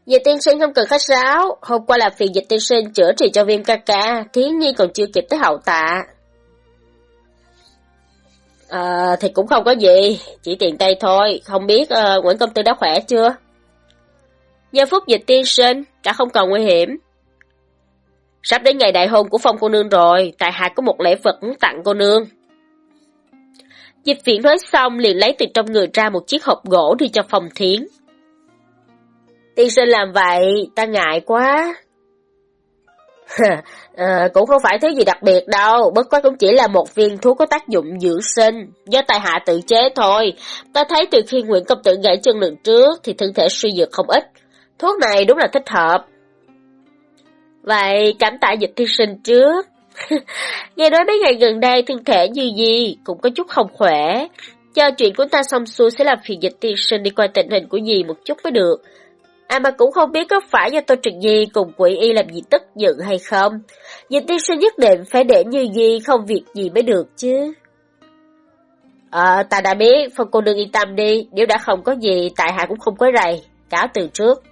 Dịch tiên sinh không cần khách sáo, hôm qua là phiền dịch tiên sinh chữa trị cho viêm ca ca, thiến nhi còn chưa kịp tới hậu tạ. À, thì cũng không có gì, chỉ tiền tay thôi, không biết uh, Nguyễn Công Tư đã khỏe chưa? Giờ phút dịch tiên sinh, đã không còn nguy hiểm. Sắp đến ngày đại hôn của phong cô nương rồi, tại hạ có một lễ vật muốn tặng cô nương. Dịch viện nói xong liền lấy từ trong người ra một chiếc hộp gỗ đi cho phòng thiến. Tiên sinh làm vậy, ta ngại quá. à, cũng không phải thứ gì đặc biệt đâu, bất quá cũng chỉ là một viên thuốc có tác dụng dưỡng sinh, do tài hạ tự chế thôi. Ta thấy từ khi Nguyễn Công Tử gãy chân lần trước thì thân thể suy nhược không ít. Thuốc này đúng là thích hợp. Vậy cảm tạ dịch tiên sinh trước. Nghe nói mấy ngày gần đây thân thể như gì cũng có chút không khỏe. Cho chuyện của ta xong xuôi sẽ làm phiền dịch tiên sinh đi qua tình hình của gì một chút mới được. À mà cũng không biết có phải do Tô Trực Nhi cùng quỷ y làm gì tức giận hay không. Nhìn tiên sinh nhất định phải để như gì không việc gì mới được chứ. Ờ, ta đã biết, Phong cô đừng yên tâm đi, nếu đã không có gì, tại hạ cũng không có rầy, cáo từ trước.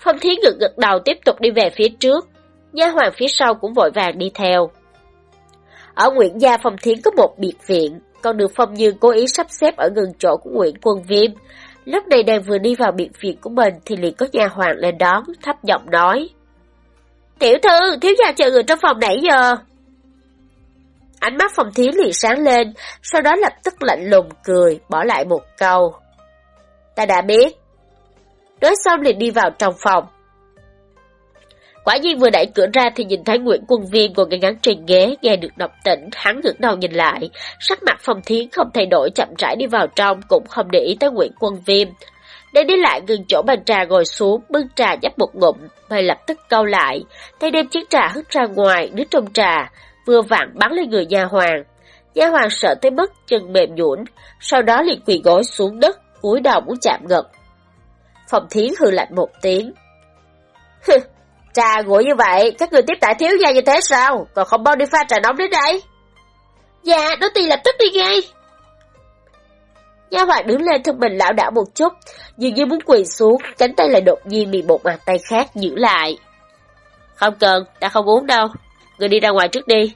Phong Thiến gật gật đầu tiếp tục đi về phía trước, nha hoàng phía sau cũng vội vàng đi theo. Ở Nguyễn Gia Phong Thiến có một biệt viện, còn được Phong như cố ý sắp xếp ở gần chỗ của Nguyễn Quân Viêm, Lúc này nàng vừa đi vào biệt viện của mình thì liền có nhà hoàng lên đón, thấp giọng nói. Tiểu thư, thiếu gia chờ người trong phòng nãy giờ. Ánh mắt phòng thiếu liền sáng lên, sau đó lập tức lạnh lùng cười, bỏ lại một câu. Ta đã biết. Nói xong liền đi vào trong phòng. Quả nhiên vừa đẩy cửa ra thì nhìn thấy Nguyễn Quân Viên ngồi ngay ngắn trên ghế, nghe được động tĩnh, hắn ngẩng đầu nhìn lại, sắc mặt Phong Thiến không thay đổi chậm rãi đi vào trong, cũng không để ý tới Nguyễn Quân Viêm. Để đi lại gần chỗ bàn trà ngồi xuống, bưng trà nhấp một ngụm, mày lập tức câu lại, tay đem chiếc trà hất ra ngoài, nước trong trà, vừa vặn bắn lên người nha hoàng. Nha hoàng sợ tới mức chân mềm nhũn, sau đó liền quỳ gối xuống đất, cúi đầu muốn chạm ngực. Phong Thiến hừ lạnh một tiếng. Trà nguội như vậy, các người tiếp đại thiếu gia như thế sao? Còn không bao đi pha trà nóng đến đây? Dạ, đó tì lập tức đi ngay. Nha hoàng đứng lên thân mình lão đảo một chút, dường như muốn quỳ xuống, cánh tay lại đột nhiên bị một bàn tay khác giữ lại. Không cần, ta không uống đâu. Người đi ra ngoài trước đi.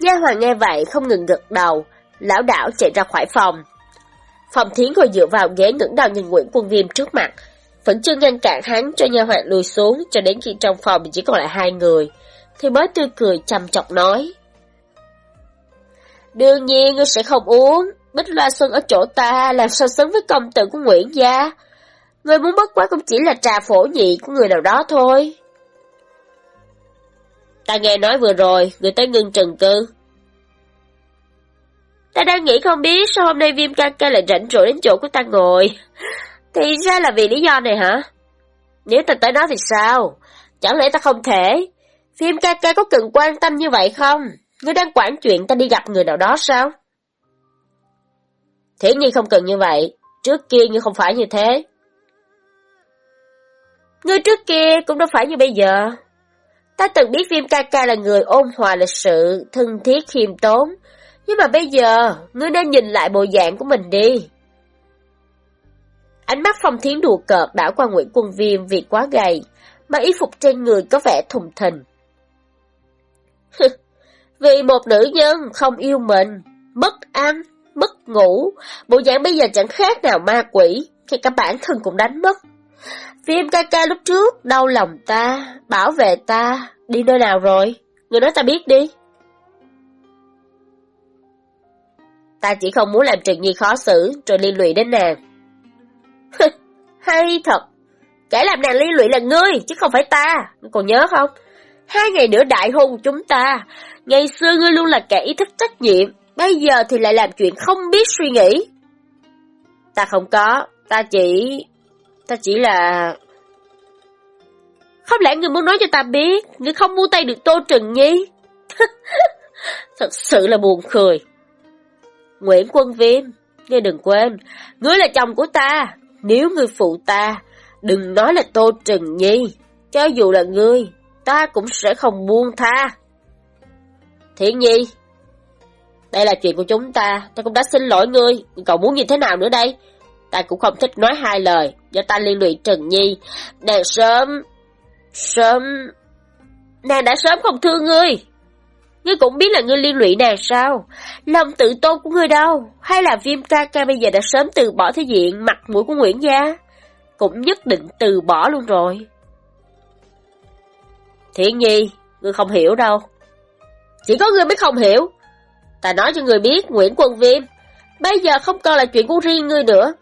Nha hoàng nghe vậy không ngừng gật đầu, lão đảo chạy ra khỏi phòng. Phòng thiến ngồi dựa vào ghế ngẩng đầu nhìn Nguyễn Quân Viêm trước mặt, vẫn chưa ngăn cản hắn cho nha hoạn lùi xuống cho đến khi trong phòng chỉ còn lại hai người, thì mới tươi cười chăm chọc nói. Đương nhiên ngươi sẽ không uống, Bích Loa Xuân ở chỗ ta làm sao xứng với công tử của Nguyễn gia. Ngươi muốn bất quá cũng chỉ là trà phổ nhị của người nào đó thôi. Ta nghe nói vừa rồi, người tới ngưng trần cư. Ta đang nghĩ không biết sao hôm nay viêm ca ca lại rảnh rỗi đến chỗ của ta ngồi. Thì ra là vì lý do này hả? Nếu ta tới đó thì sao? Chẳng lẽ ta không thể? Viêm ca ca có cần quan tâm như vậy không? Ngươi đang quản chuyện ta đi gặp người nào đó sao? Thế nhiên không cần như vậy. Trước kia như không phải như thế. Ngươi trước kia cũng đâu phải như bây giờ. Ta từng biết viêm ca ca là người ôn hòa lịch sự, thân thiết khiêm tốn, nhưng mà bây giờ, ngươi nên nhìn lại bộ dạng của mình đi. Ánh mắt phong thiến đùa cợt đảo qua Nguyễn Quân Viêm vì quá gầy, mà y phục trên người có vẻ thùng thình. vì một nữ nhân không yêu mình, mất ăn, mất ngủ, bộ dạng bây giờ chẳng khác nào ma quỷ, khi cả bản thân cũng đánh mất. Viêm ca ca lúc trước, đau lòng ta, bảo vệ ta, đi nơi nào rồi? Người nói ta biết đi. Ta chỉ không muốn làm Trần Nhi khó xử, rồi liên lụy đến nàng. Hay thật, kẻ làm nàng liên lụy là ngươi, chứ không phải ta, còn nhớ không? Hai ngày nữa đại hôn chúng ta, ngày xưa ngươi luôn là kẻ ý thức trách nhiệm, bây giờ thì lại làm chuyện không biết suy nghĩ. Ta không có, ta chỉ... ta chỉ là... Không lẽ ngươi muốn nói cho ta biết, ngươi không mua tay được Tô Trần Nhi? Thật sự là buồn cười. Nguyễn Quân Viêm, ngươi đừng quên, ngươi là chồng của ta, nếu ngươi phụ ta, đừng nói là Tô Trừng Nhi, cho dù là ngươi, ta cũng sẽ không buông tha. Thiện Nhi, đây là chuyện của chúng ta, ta cũng đã xin lỗi ngươi, cậu muốn như thế nào nữa đây? Ta cũng không thích nói hai lời, do ta liên lụy Trần Nhi, nàng sớm, sớm, nàng đã sớm không thương ngươi. Ngươi cũng biết là ngươi liên lụy nàng sao? Lòng tự tôn của ngươi đâu? Hay là viêm ca ca bây giờ đã sớm từ bỏ thế diện mặt mũi của Nguyễn Gia? cũng nhất định từ bỏ luôn rồi. Thiện nhi, ngươi không hiểu đâu. Chỉ có ngươi mới không hiểu. Ta nói cho ngươi biết, Nguyễn Quân Viêm, bây giờ không còn là chuyện của riêng ngươi nữa.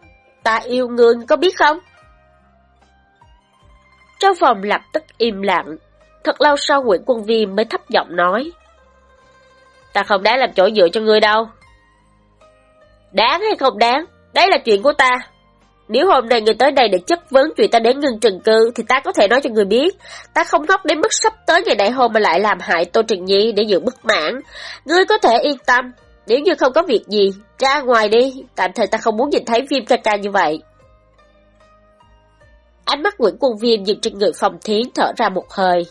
Ta yêu ngươi, có biết không? Trong phòng lập tức im lặng. Thật lâu sau Nguyễn Quân Viêm mới thấp giọng nói. Ta không đáng làm chỗ dựa cho ngươi đâu. Đáng hay không đáng, đấy là chuyện của ta. Nếu hôm nay người tới đây để chất vấn chuyện ta đến ngưng trừng cư, thì ta có thể nói cho người biết, ta không ngốc đến mức sắp tới ngày đại hôn mà lại làm hại Tô Trần Nhi để giữ bất mãn. Ngươi có thể yên tâm, nếu như không có việc gì, ra ngoài đi, tạm thời ta không muốn nhìn thấy viêm ca ca như vậy. Ánh mắt Nguyễn Quân Viêm dừng trên người phòng thiến thở ra một hơi.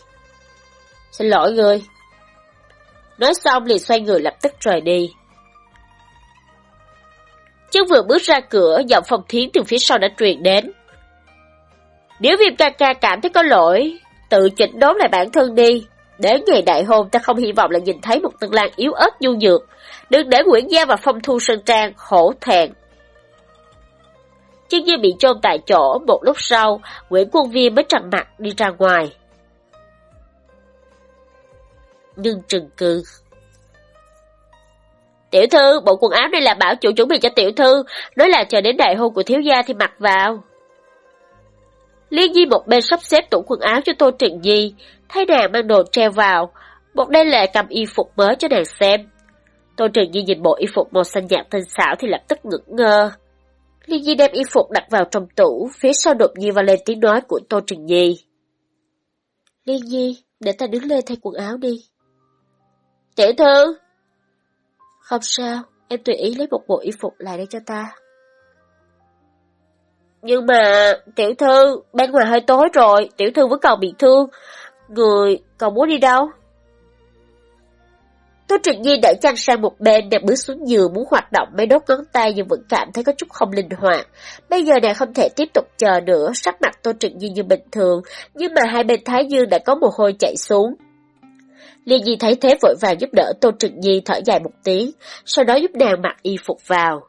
Xin lỗi người. Nói xong liền xoay người lập tức rời đi. Chân vừa bước ra cửa, giọng phòng thiến từ phía sau đã truyền đến. Nếu viêm ca ca cảm thấy có lỗi, tự chỉnh đốn lại bản thân đi. Đến ngày đại hôn ta không hy vọng là nhìn thấy một tân lang yếu ớt nhu nhược. Đừng để Nguyễn Gia và Phong Thu Sơn Trang khổ thẹn. Chân Như bị chôn tại chỗ, một lúc sau, Nguyễn Quân Viên mới trằn mặt đi ra ngoài. Ngưng trừng cư Tiểu thư, bộ quần áo này là bảo chủ chuẩn bị cho tiểu thư, nói là chờ đến đại hôn của thiếu gia thì mặc vào. Liên Di một bên sắp xếp tủ quần áo cho Tô Trịnh Nhi, thấy nàng mang đồ treo vào, một đây lại cầm y phục mới cho nàng xem. Tô Trịnh Nhi nhìn bộ y phục màu xanh nhạt tinh xảo thì lập tức ngưỡng ngơ. Liên Di đem y phục đặt vào trong tủ, phía sau đột nhiên vào lên tiếng nói của Tô Trịnh Nhi. Liên Nhi, để ta đứng lên thay quần áo đi. Tiểu thư, không sao, em tùy ý lấy một bộ y phục lại đây cho ta. Nhưng mà, tiểu thư, bên ngoài hơi tối rồi, tiểu thư vẫn còn bị thương. Người còn muốn đi đâu? Tô Trịnh Nhi đẩy chăn sang một bên, nằm bước xuống giường muốn hoạt động mấy đốt ngón tay nhưng vẫn cảm thấy có chút không linh hoạt. Bây giờ nàng không thể tiếp tục chờ nữa, sắc mặt Tô Trịnh Nhi như bình thường, nhưng mà hai bên thái dương đã có mồ hôi chảy xuống. Liên Nhi thấy thế vội vàng giúp đỡ Tô Trừng Nhi thở dài một tiếng, sau đó giúp nàng mặc y phục vào.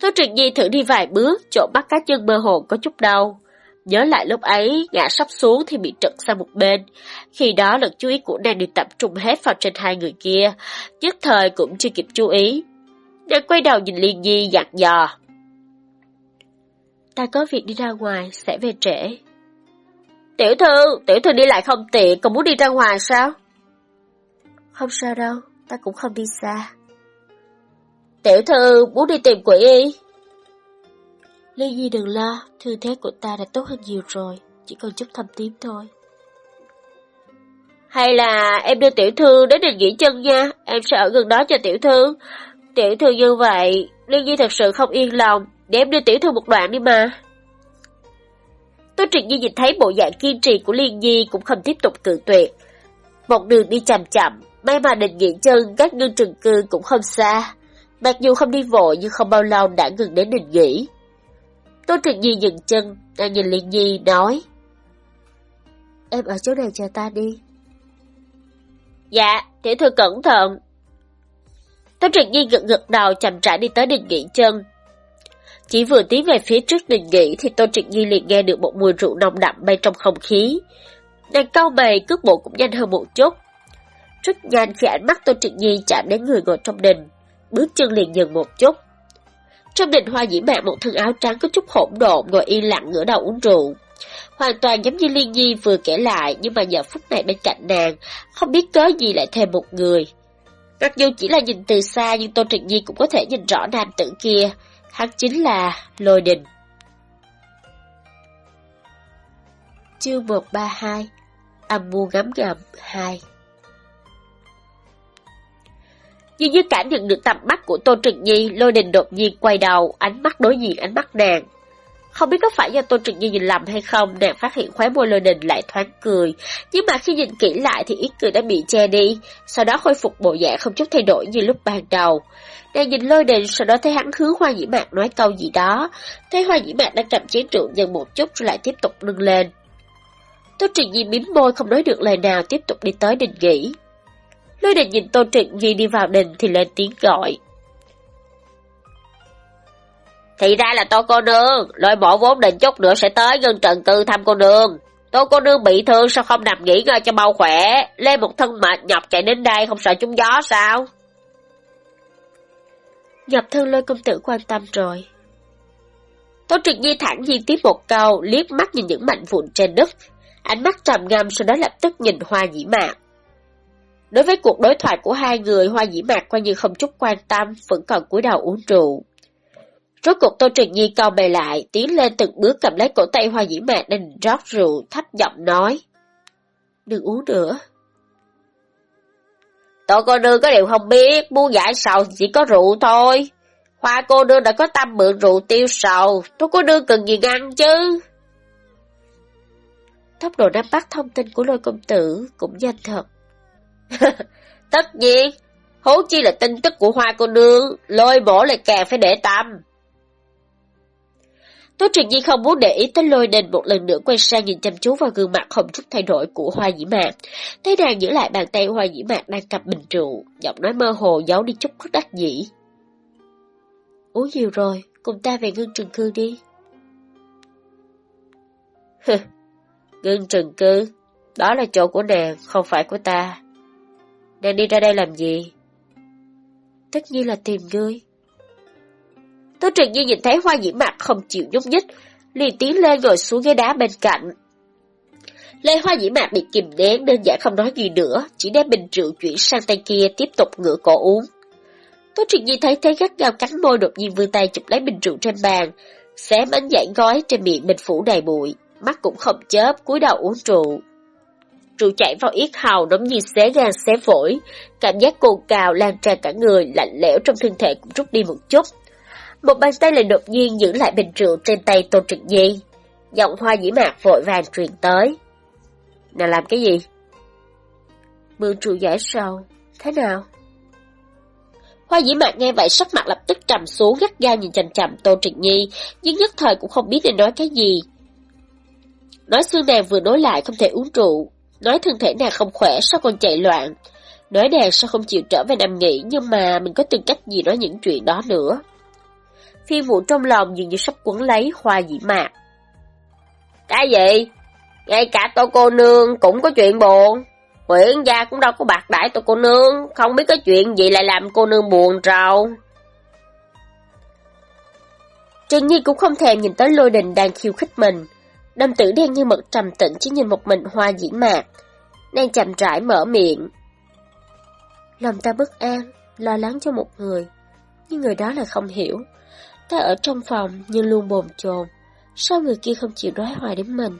Tô Trừng Nhi thử đi vài bước, chỗ bắt cá chân mơ hồ có chút đau. Nhớ lại lúc ấy, ngã sắp xuống thì bị trật sang một bên. Khi đó lực chú ý của nàng được tập trung hết vào trên hai người kia, nhất thời cũng chưa kịp chú ý. Nàng quay đầu nhìn Liên Nhi dặn dò. Ta có việc đi ra ngoài, sẽ về trễ. Tiểu thư, tiểu thư đi lại không tiện, còn muốn đi ra ngoài sao? Không sao đâu, ta cũng không đi xa. Tiểu thư muốn đi tìm quỷ y. Ly Nhi đừng lo, thư thế của ta đã tốt hơn nhiều rồi, chỉ còn chút thâm tím thôi. Hay là em đưa tiểu thư đến đình nghỉ chân nha, em sẽ ở gần đó cho tiểu thư. Tiểu thư như vậy, Liên Nhi thật sự không yên lòng, để em đưa tiểu thư một đoạn đi mà. Tô Trịnh Nhi nhìn thấy bộ dạng kiên trì của Liên Nhi cũng không tiếp tục cự tuyệt. Một đường đi chậm chậm, may mà định nghỉ chân các ngưng trừng cư cũng không xa. Mặc dù không đi vội nhưng không bao lâu đã ngừng đến định nghỉ. Tô Trịnh Nhi dừng chân, đang nhìn Liên Nhi nói. Em ở chỗ này chờ ta đi. Dạ, tiểu thư cẩn thận. Tô Trịnh Nhi gật gật đầu chậm rãi đi tới định nghỉ chân. Chỉ vừa tiến về phía trước đình nghỉ thì Tô Trịnh Nhi liền nghe được một mùi rượu nồng đậm bay trong không khí. Nàng cau mày cước bộ cũng nhanh hơn một chút. Rất nhanh khi ánh mắt tôn Trịnh Nhi chạm đến người ngồi trong đình, bước chân liền dừng một chút. Trong đình hoa dĩ mạn một thân áo trắng có chút hỗn độn ngồi yên lặng ngửa đầu uống rượu. Hoàn toàn giống như Liên Nhi vừa kể lại nhưng mà giờ phút này bên cạnh nàng, không biết cớ gì lại thêm một người. Mặc dù chỉ là nhìn từ xa nhưng tôn Trịnh Nhi cũng có thể nhìn rõ nam tử kia, hắn chính là Lôi Đình. Chương 132 Âm mưu ngắm ngầm 2 Nhưng dưới cảm nhận được tầm mắt của Tô Trừng Nhi, Lôi Đình đột nhiên quay đầu, ánh mắt đối diện ánh mắt nàng. Không biết có phải do Tô Trừng Nhi nhìn lầm hay không, nàng phát hiện khóe môi Lôi Đình lại thoáng cười. Nhưng mà khi nhìn kỹ lại thì ít cười đã bị che đi, sau đó khôi phục bộ dạng không chút thay đổi như lúc ban đầu. Nàng nhìn lôi đình, sau đó thấy hắn hướng hoa dĩ mạc nói câu gì đó. Thấy hoa dĩ mạc đang cầm chén rượu dần một chút rồi lại tiếp tục nâng lên. Tô trừng Nhi miếm môi không nói được lời nào tiếp tục đi tới đình nghỉ. Lôi đình nhìn Tô Trịnh Nhi đi vào đình thì lên tiếng gọi. Thì ra là tô cô nương, lôi bộ vốn định chút nữa sẽ tới ngân trần cư thăm cô nương. Tô cô nương bị thương sao không nằm nghỉ ngơi cho mau khỏe, lên một thân mệt nhọc chạy đến đây không sợ trúng gió sao? Nhập thư lôi công tử quan tâm rồi. Tô Triệt Nhi thẳng nhiên tiếp một câu, liếc mắt nhìn những mảnh vụn trên đất. Ánh mắt trầm ngâm sau đó lập tức nhìn hoa dĩ mạc. Đối với cuộc đối thoại của hai người, hoa dĩ mạc coi như không chút quan tâm, vẫn còn cúi đầu uống rượu. Rốt cuộc Tô Truyền Nhi cao bề lại, tiến lên từng bước cầm lấy cổ tay hoa dĩ mạc định rót rượu, thấp giọng nói. Đừng uống nữa. Tô cô nương có điều không biết, muốn giải sầu chỉ có rượu thôi. Hoa cô nương đã có tâm mượn rượu tiêu sầu, tô cô nương cần gì ngăn chứ? Tốc độ nắm bắt thông tin của lôi công tử cũng nhanh thật. Tất nhiên, hố chi là tin tức của hoa cô nương, lôi bổ lại càng phải để tâm. Tố Truyền Nhi không muốn để ý tới lôi đình một lần nữa quay sang nhìn chăm chú vào gương mặt không chút thay đổi của Hoa Dĩ Mạc. Thấy nàng giữ lại bàn tay Hoa Dĩ Mạc đang cầm bình rượu, giọng nói mơ hồ giấu đi chút bất đắc dĩ. Uống nhiều rồi, cùng ta về ngưng trường cư đi. ngưng trường cư, đó là chỗ của nàng, không phải của ta. Nàng đi ra đây làm gì? Tất nhiên là tìm ngươi. Tô Trừng Nhi nhìn thấy hoa dĩ mạc không chịu nhúc nhích, liền tiến lên ngồi xuống ghế đá bên cạnh. Lê Hoa Dĩ Mạc bị kìm nén nên giải không nói gì nữa, chỉ đem bình rượu chuyển sang tay kia tiếp tục ngửa cổ uống. Tô Trừng Nhi thấy thế gắt gao cắn môi đột nhiên vươn tay chụp lấy bình rượu trên bàn, xé bánh giải gói trên miệng bình phủ đầy bụi, mắt cũng không chớp, cúi đầu uống rượu. Rượu chảy vào yết hầu giống như xé gan xé phổi, cảm giác cồn cào lan tràn cả người, lạnh lẽo trong thân thể cũng rút đi một chút. Một bàn tay lại đột nhiên giữ lại bình rượu trên tay Tô Trực Nhi. Giọng hoa dĩ mạc vội vàng truyền tới. Nàng làm cái gì? Mượn trụ giải sầu. Thế nào? Hoa dĩ mạc nghe vậy sắc mặt lập tức trầm xuống gắt gao nhìn chằm chằm Tô Trực Nhi, nhưng nhất thời cũng không biết nên nói cái gì. Nói xương nàng vừa nói lại không thể uống rượu, nói thân thể nàng không khỏe sao còn chạy loạn, nói nàng sao không chịu trở về nằm nghỉ nhưng mà mình có tư cách gì nói những chuyện đó nữa phi vụ trong lòng dường như sắp quấn lấy hoa dĩ mạc. Cái gì? Ngay cả tô cô nương cũng có chuyện buồn. Huyện gia cũng đâu có bạc đãi tô cô nương, không biết có chuyện gì lại làm cô nương buồn rầu Trần Nhi cũng không thèm nhìn tới lôi đình đang khiêu khích mình. Đâm tử đen như mực trầm tĩnh chỉ nhìn một mình hoa dĩ mạc. Đang chậm rãi mở miệng. Lòng ta bất an, lo lắng cho một người. Nhưng người đó là không hiểu. Ta ở trong phòng nhưng luôn bồn chồn. Sao người kia không chịu đoái hoài đến mình?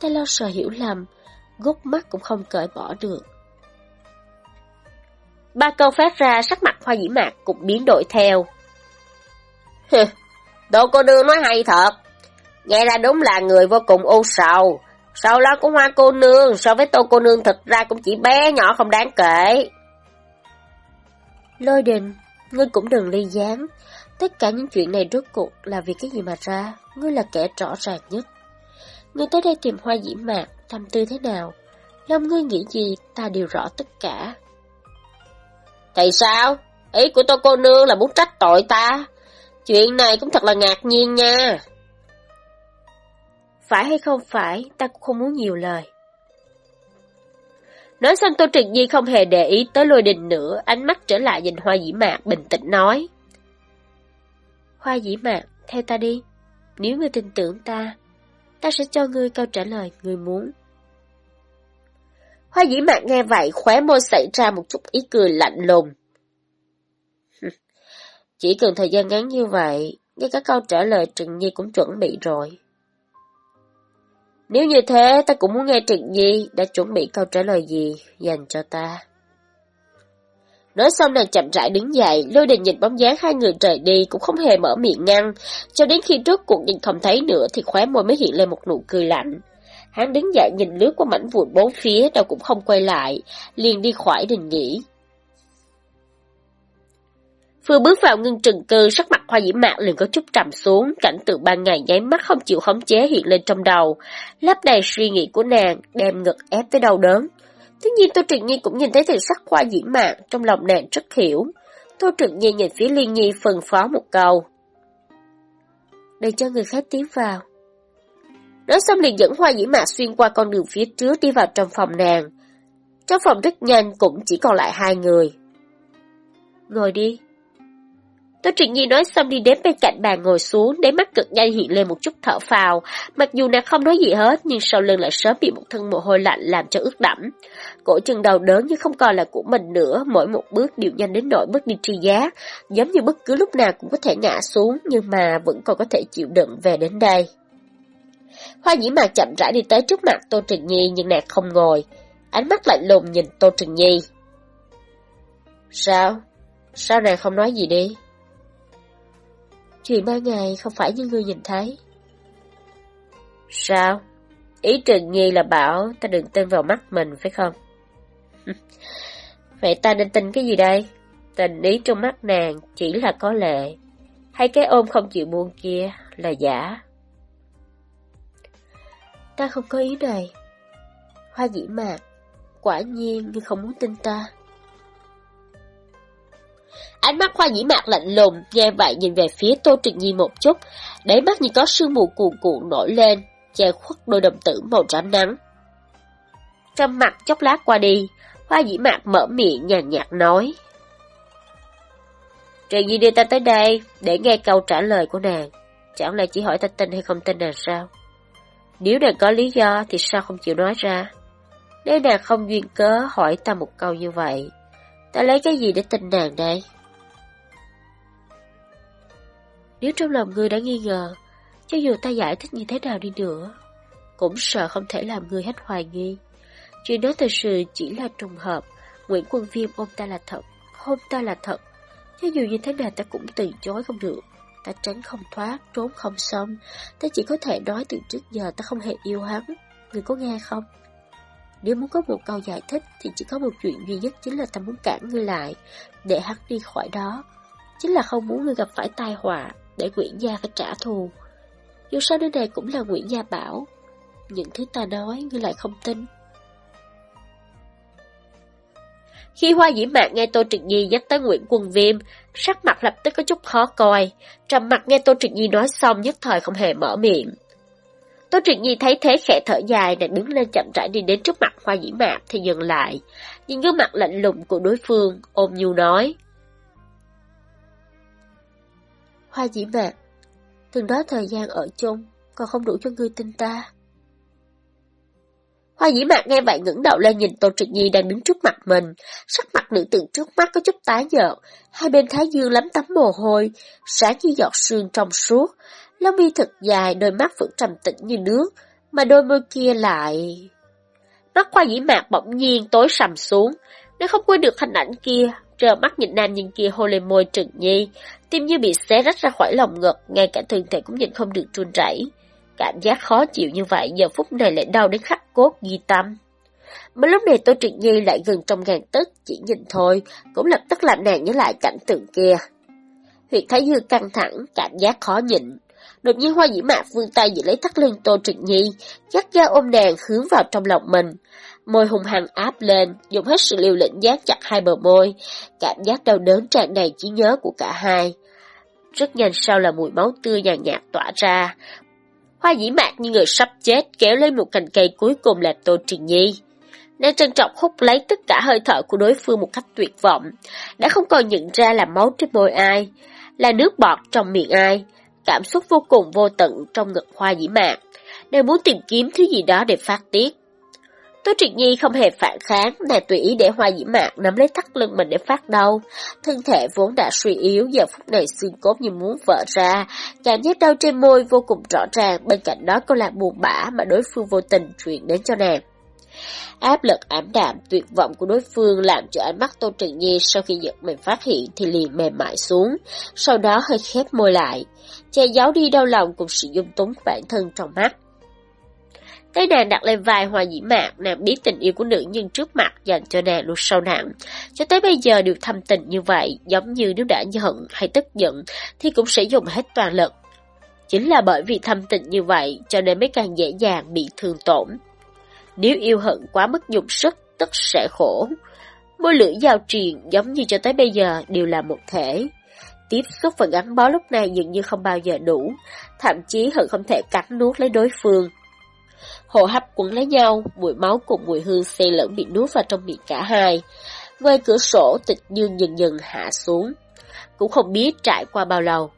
Ta lo sợ hiểu lầm, gút mắt cũng không cởi bỏ được. Ba câu phát ra sắc mặt hoa dĩ mạc cũng biến đổi theo. Đồ cô đưa nói hay thật. Nghe ra đúng là người vô cùng u sầu. Sầu lo của hoa cô nương so với tô cô nương thực ra cũng chỉ bé nhỏ không đáng kể. Lôi đình, ngươi cũng đừng ly gián. Tất cả những chuyện này rốt cuộc là vì cái gì mà ra, ngươi là kẻ rõ ràng nhất. Ngươi tới đây tìm hoa dĩ mạc, tâm tư thế nào? Lòng ngươi nghĩ gì, ta đều rõ tất cả. Thì sao? Ý của tôi cô nương là muốn trách tội ta. Chuyện này cũng thật là ngạc nhiên nha. Phải hay không phải, ta cũng không muốn nhiều lời. Nói xong Tô Trịnh Nhi không hề để ý tới lôi đình nữa, ánh mắt trở lại nhìn hoa dĩ mạc bình tĩnh nói. Hoa dĩ mạc, theo ta đi. Nếu ngươi tin tưởng ta, ta sẽ cho ngươi câu trả lời ngươi muốn. Hoa dĩ mạc nghe vậy, khóe môi xảy ra một chút ý cười lạnh lùng. Chỉ cần thời gian ngắn như vậy, ngay cả câu trả lời trịnh Nhi cũng chuẩn bị rồi. Nếu như thế, ta cũng muốn nghe Trịnh Nhi đã chuẩn bị câu trả lời gì dành cho ta. Nói xong nàng chậm rãi đứng dậy, lôi đình nhìn bóng dáng hai người rời đi cũng không hề mở miệng ngăn, cho đến khi trước cuộc nhìn không thấy nữa thì khóe môi mới hiện lên một nụ cười lạnh. Hắn đứng dậy nhìn lướt qua mảnh vụn bốn phía đâu cũng không quay lại, liền đi khỏi đình nghỉ. Vừa bước vào ngưng trừng cư, sắc mặt hoa diễm mạc liền có chút trầm xuống, cảnh tượng ban ngày nháy mắt không chịu khống chế hiện lên trong đầu, lấp đầy suy nghĩ của nàng, đem ngực ép tới đau đớn. Tuy nhiên Tô Trịnh Nhi cũng nhìn thấy thần sắc hoa dĩ mạc, trong lòng nàng rất hiểu. Tô Trịnh Nhi nhìn phía Liên Nhi phần phó một câu. để cho người khác tiến vào. Nói xong liền dẫn hoa dĩ mạc xuyên qua con đường phía trước đi vào trong phòng nàng. Trong phòng rất nhanh cũng chỉ còn lại hai người. Ngồi đi. Tô Trịnh Nhi nói xong đi đến bên cạnh bàn ngồi xuống, để mắt cực nhanh hiện lên một chút thở phào. Mặc dù nàng không nói gì hết, nhưng sau lưng lại sớm bị một thân mồ hôi lạnh làm cho ướt đẫm. Cổ chân đầu đớn như không còn là của mình nữa, mỗi một bước đều nhanh đến nỗi bước đi tri giá, giống như bất cứ lúc nào cũng có thể ngã xuống, nhưng mà vẫn còn có thể chịu đựng về đến đây. Hoa nhĩ mạc chậm rãi đi tới trước mặt Tô Trịnh Nhi nhưng nàng không ngồi, ánh mắt lạnh lùng nhìn Tô Trịnh Nhi. Sao? Sao nàng không nói gì đi? Chuyện ba ngày không phải như ngươi nhìn thấy. Sao? Ý Trừng Nhi là bảo ta đừng tin vào mắt mình phải không? Vậy ta nên tin cái gì đây? Tình ý trong mắt nàng chỉ là có lệ, hay cái ôm không chịu buông kia là giả? Ta không có ý này. Hoa dĩ mạc, quả nhiên ngươi không muốn tin ta. Ánh mắt hoa dĩ mạc lạnh lùng, nghe vậy nhìn về phía Tô Trịnh Nhi một chút, đáy mắt như có sương mù cuồn cuộn nổi lên, che khuất đôi đồng tử màu trắng nắng. Trong mặt chốc lát qua đi, hoa dĩ mạc mở miệng nhàn nhạt nói. Trịnh Nhi đưa ta tới đây, để nghe câu trả lời của nàng. Chẳng lẽ chỉ hỏi ta tin hay không tin nàng sao? Nếu nàng có lý do thì sao không chịu nói ra? Nếu nàng không duyên cớ hỏi ta một câu như vậy, ta lấy cái gì để tin nàng đây? Nếu trong lòng ngươi đã nghi ngờ, cho dù ta giải thích như thế nào đi nữa, cũng sợ không thể làm ngươi hết hoài nghi. Chuyện đó thật sự chỉ là trùng hợp, Nguyễn Quân Viêm ôm ta là thật, hôn ta là thật. Cho dù như thế nào ta cũng từ chối không được. Ta tránh không thoát, trốn không xong. Ta chỉ có thể nói từ trước giờ ta không hề yêu hắn. Người có nghe không? Nếu muốn có một câu giải thích thì chỉ có một chuyện duy nhất chính là ta muốn cản ngươi lại, để hắn đi khỏi đó. Chính là không muốn ngươi gặp phải tai họa, để Nguyễn Gia phải trả thù. Dù sao nơi này cũng là Nguyễn Gia bảo. Những thứ ta nói ngươi lại không tin. Khi Hoa Dĩ Mạc nghe Tô Trịnh Nhi nhắc tới Nguyễn Quân Viêm, sắc mặt lập tức có chút khó coi. Trầm mặt nghe Tô Trịnh Nhi nói xong nhất thời không hề mở miệng. Tô Trịnh Nhi thấy thế khẽ thở dài để đứng lên chậm rãi đi đến trước mặt Hoa Dĩ Mạc thì dừng lại. Nhìn gương mặt lạnh lùng của đối phương, ôm nhu nói. Hoa Dĩ Mạc, từng đó thời gian ở chung, còn không đủ cho ngươi tin ta. Hoa dĩ mạc nghe vậy ngẩng đầu lên nhìn Tô Trịnh Nhi đang đứng trước mặt mình, sắc mặt nữ tử trước mắt có chút tái nhợt, hai bên thái dương lắm tấm mồ hôi, sáng như giọt sương trong suốt, lông mi thật dài, đôi mắt vẫn trầm tĩnh như nước, mà đôi môi kia lại... Mắt qua dĩ mạc bỗng nhiên tối sầm xuống, nếu không quên được hình ảnh kia, trờ mắt nhìn nam nhân kia hôn lên môi Trừng Nhi, tim như bị xé rách ra khỏi lòng ngực, ngay cả thân thể cũng nhìn không được trun rẩy. Cảm giác khó chịu như vậy giờ phút này lại đau đến khắc cốt ghi tâm. Mà lúc này tôi Trịnh Nhi lại gần trong ngàn tức, chỉ nhìn thôi, cũng lập tức làm nàng nhớ lại cảnh tượng kia. Huyệt Thái Dương căng thẳng, cảm giác khó nhịn. Đột nhiên hoa dĩ mạc vươn tay giữ lấy thắt lưng Tô Trịnh Nhi, dắt ra ôm nàng hướng vào trong lòng mình. Môi hùng hăng áp lên, dùng hết sự liều lĩnh dán chặt hai bờ môi, cảm giác đau đớn tràn đầy trí nhớ của cả hai. Rất nhanh sau là mùi máu tươi nhàn nhạt tỏa ra, Hoa dĩ mạc như người sắp chết kéo lấy một cành cây cuối cùng là Tô trịnh Nhi. Nàng trân trọng hút lấy tất cả hơi thở của đối phương một cách tuyệt vọng, đã không còn nhận ra là máu trên môi ai, là nước bọt trong miệng ai, cảm xúc vô cùng vô tận trong ngực hoa dĩ mạc. Nàng muốn tìm kiếm thứ gì đó để phát tiết. Tô Triệt Nhi không hề phản kháng, nàng tùy ý để hoa dĩ mạc nắm lấy thắt lưng mình để phát đau. Thân thể vốn đã suy yếu, giờ phút này xương cốt như muốn vỡ ra. Cảm giác đau trên môi vô cùng rõ ràng, bên cạnh đó có là buồn bã mà đối phương vô tình truyền đến cho nàng. Áp lực ảm đạm, tuyệt vọng của đối phương làm cho ánh mắt Tô trần Nhi sau khi giật mình phát hiện thì liền mềm mại xuống, sau đó hơi khép môi lại, che giấu đi đau lòng cùng sự dung túng của bản thân trong mắt. Tay nàng đặt lên vai hoa dĩ mạc, nàng biết tình yêu của nữ nhân trước mặt dành cho nàng luôn sâu nặng. Cho tới bây giờ đều thâm tình như vậy, giống như nếu đã giận hay tức giận thì cũng sẽ dùng hết toàn lực. Chính là bởi vì thâm tình như vậy cho nên mới càng dễ dàng bị thương tổn. Nếu yêu hận quá mức dùng sức, tức sẽ khổ. Môi lưỡi giao truyền giống như cho tới bây giờ đều là một thể. Tiếp xúc và gắn bó lúc này dường như không bao giờ đủ, thậm chí hận không thể cắn nuốt lấy đối phương. Hồ hấp quấn lấy nhau, mùi máu cùng mùi hương xe lẫn bị nuốt vào trong miệng cả hai. Ngoài cửa sổ tịch dương dần dần hạ xuống. Cũng không biết trải qua bao lâu.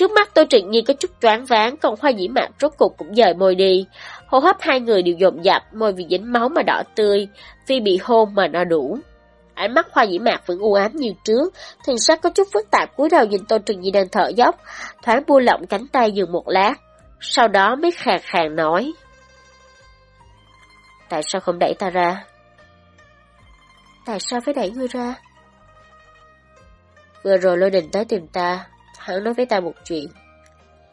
Trước mắt Tô Trịnh Nhi có chút choáng váng, còn hoa dĩ mạc rốt cục cũng dời môi đi. Hô hấp hai người đều dồn dập, môi vì dính máu mà đỏ tươi, vì bị hôn mà no đủ. Ánh mắt hoa dĩ mạc vẫn u ám như trước, thần sắc có chút phức tạp cúi đầu nhìn Tô Trịnh Nhi đang thở dốc, thoáng buông lỏng cánh tay dừng một lát, sau đó mới khàn khàn nói. Tại sao không đẩy ta ra? Tại sao phải đẩy ngươi ra? Vừa rồi lôi đình tới tìm ta, hắn nói với ta một chuyện.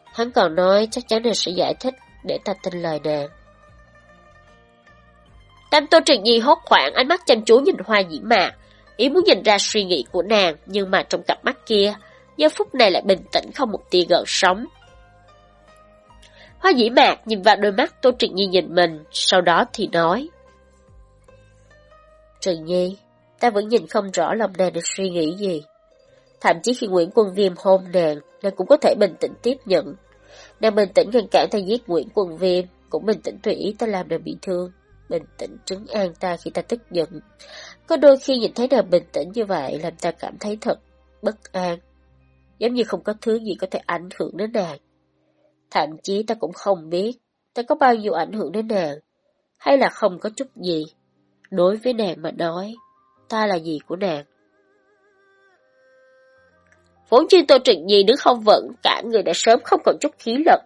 Hắn còn nói chắc chắn là sẽ giải thích để ta tin lời nàng. Tam Tô Trần Nhi hốt khoảng ánh mắt chăm chú nhìn hoa dĩ mạc, ý muốn nhìn ra suy nghĩ của nàng, nhưng mà trong cặp mắt kia, giờ phút này lại bình tĩnh không một tia gợn sóng. Hoa dĩ mạc nhìn vào đôi mắt Tô Trần Nhi nhìn mình, sau đó thì nói. Trần Nhi, ta vẫn nhìn không rõ lòng nàng được suy nghĩ gì. Thậm chí khi Nguyễn Quân Viêm hôn nàng, nàng cũng có thể bình tĩnh tiếp nhận. Nàng bình tĩnh ngăn cản ta giết Nguyễn Quân Viêm, cũng bình tĩnh tùy ý ta làm nàng bị thương. Bình tĩnh trấn an ta khi ta tức giận. Có đôi khi nhìn thấy nàng bình tĩnh như vậy làm ta cảm thấy thật bất an. Giống như không có thứ gì có thể ảnh hưởng đến nàng. Thậm chí ta cũng không biết ta có bao nhiêu ảnh hưởng đến nàng, hay là không có chút gì. Đối với nàng mà nói, ta là gì của nàng? Vốn chi Tô Trịnh Nhi đứng không vững, cả người đã sớm không còn chút khí lực.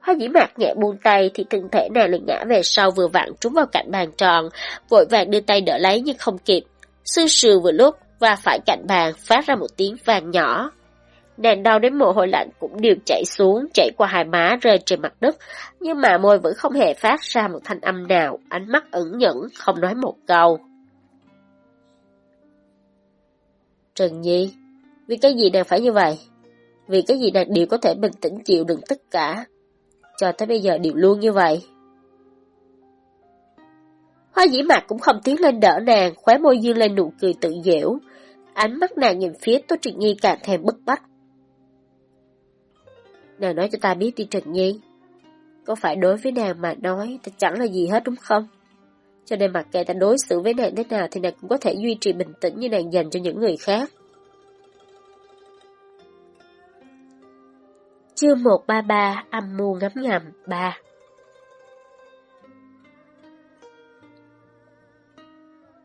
Hoa dĩ mạc nhẹ buông tay thì thân thể nàng liền ngã về sau vừa vặn trúng vào cạnh bàn tròn, vội vàng đưa tay đỡ lấy nhưng không kịp. Xương sườn vừa lúc và phải cạnh bàn phát ra một tiếng vàng nhỏ. Nàng đau đến mồ hôi lạnh cũng đều chảy xuống, chảy qua hai má rơi trên mặt đất, nhưng mà môi vẫn không hề phát ra một thanh âm nào, ánh mắt ẩn nhẫn, không nói một câu. Trần Nhi, vì cái gì nàng phải như vậy? Vì cái gì nàng đều có thể bình tĩnh chịu đựng tất cả? Cho tới bây giờ đều luôn như vậy. Hoa dĩ mạc cũng không tiến lên đỡ nàng, khóe môi dương lên nụ cười tự dẻo. Ánh mắt nàng nhìn phía Tô Trịnh Nhi càng thêm bức bách. Nàng nói cho ta biết đi Trịnh Nhi. Có phải đối với nàng mà nói ta chẳng là gì hết đúng không? Cho nên mặc kệ ta đối xử với nàng thế nào thì nàng cũng có thể duy trì bình tĩnh như nàng dành cho những người khác. Chương 133 âm mưu ngấm ngầm 3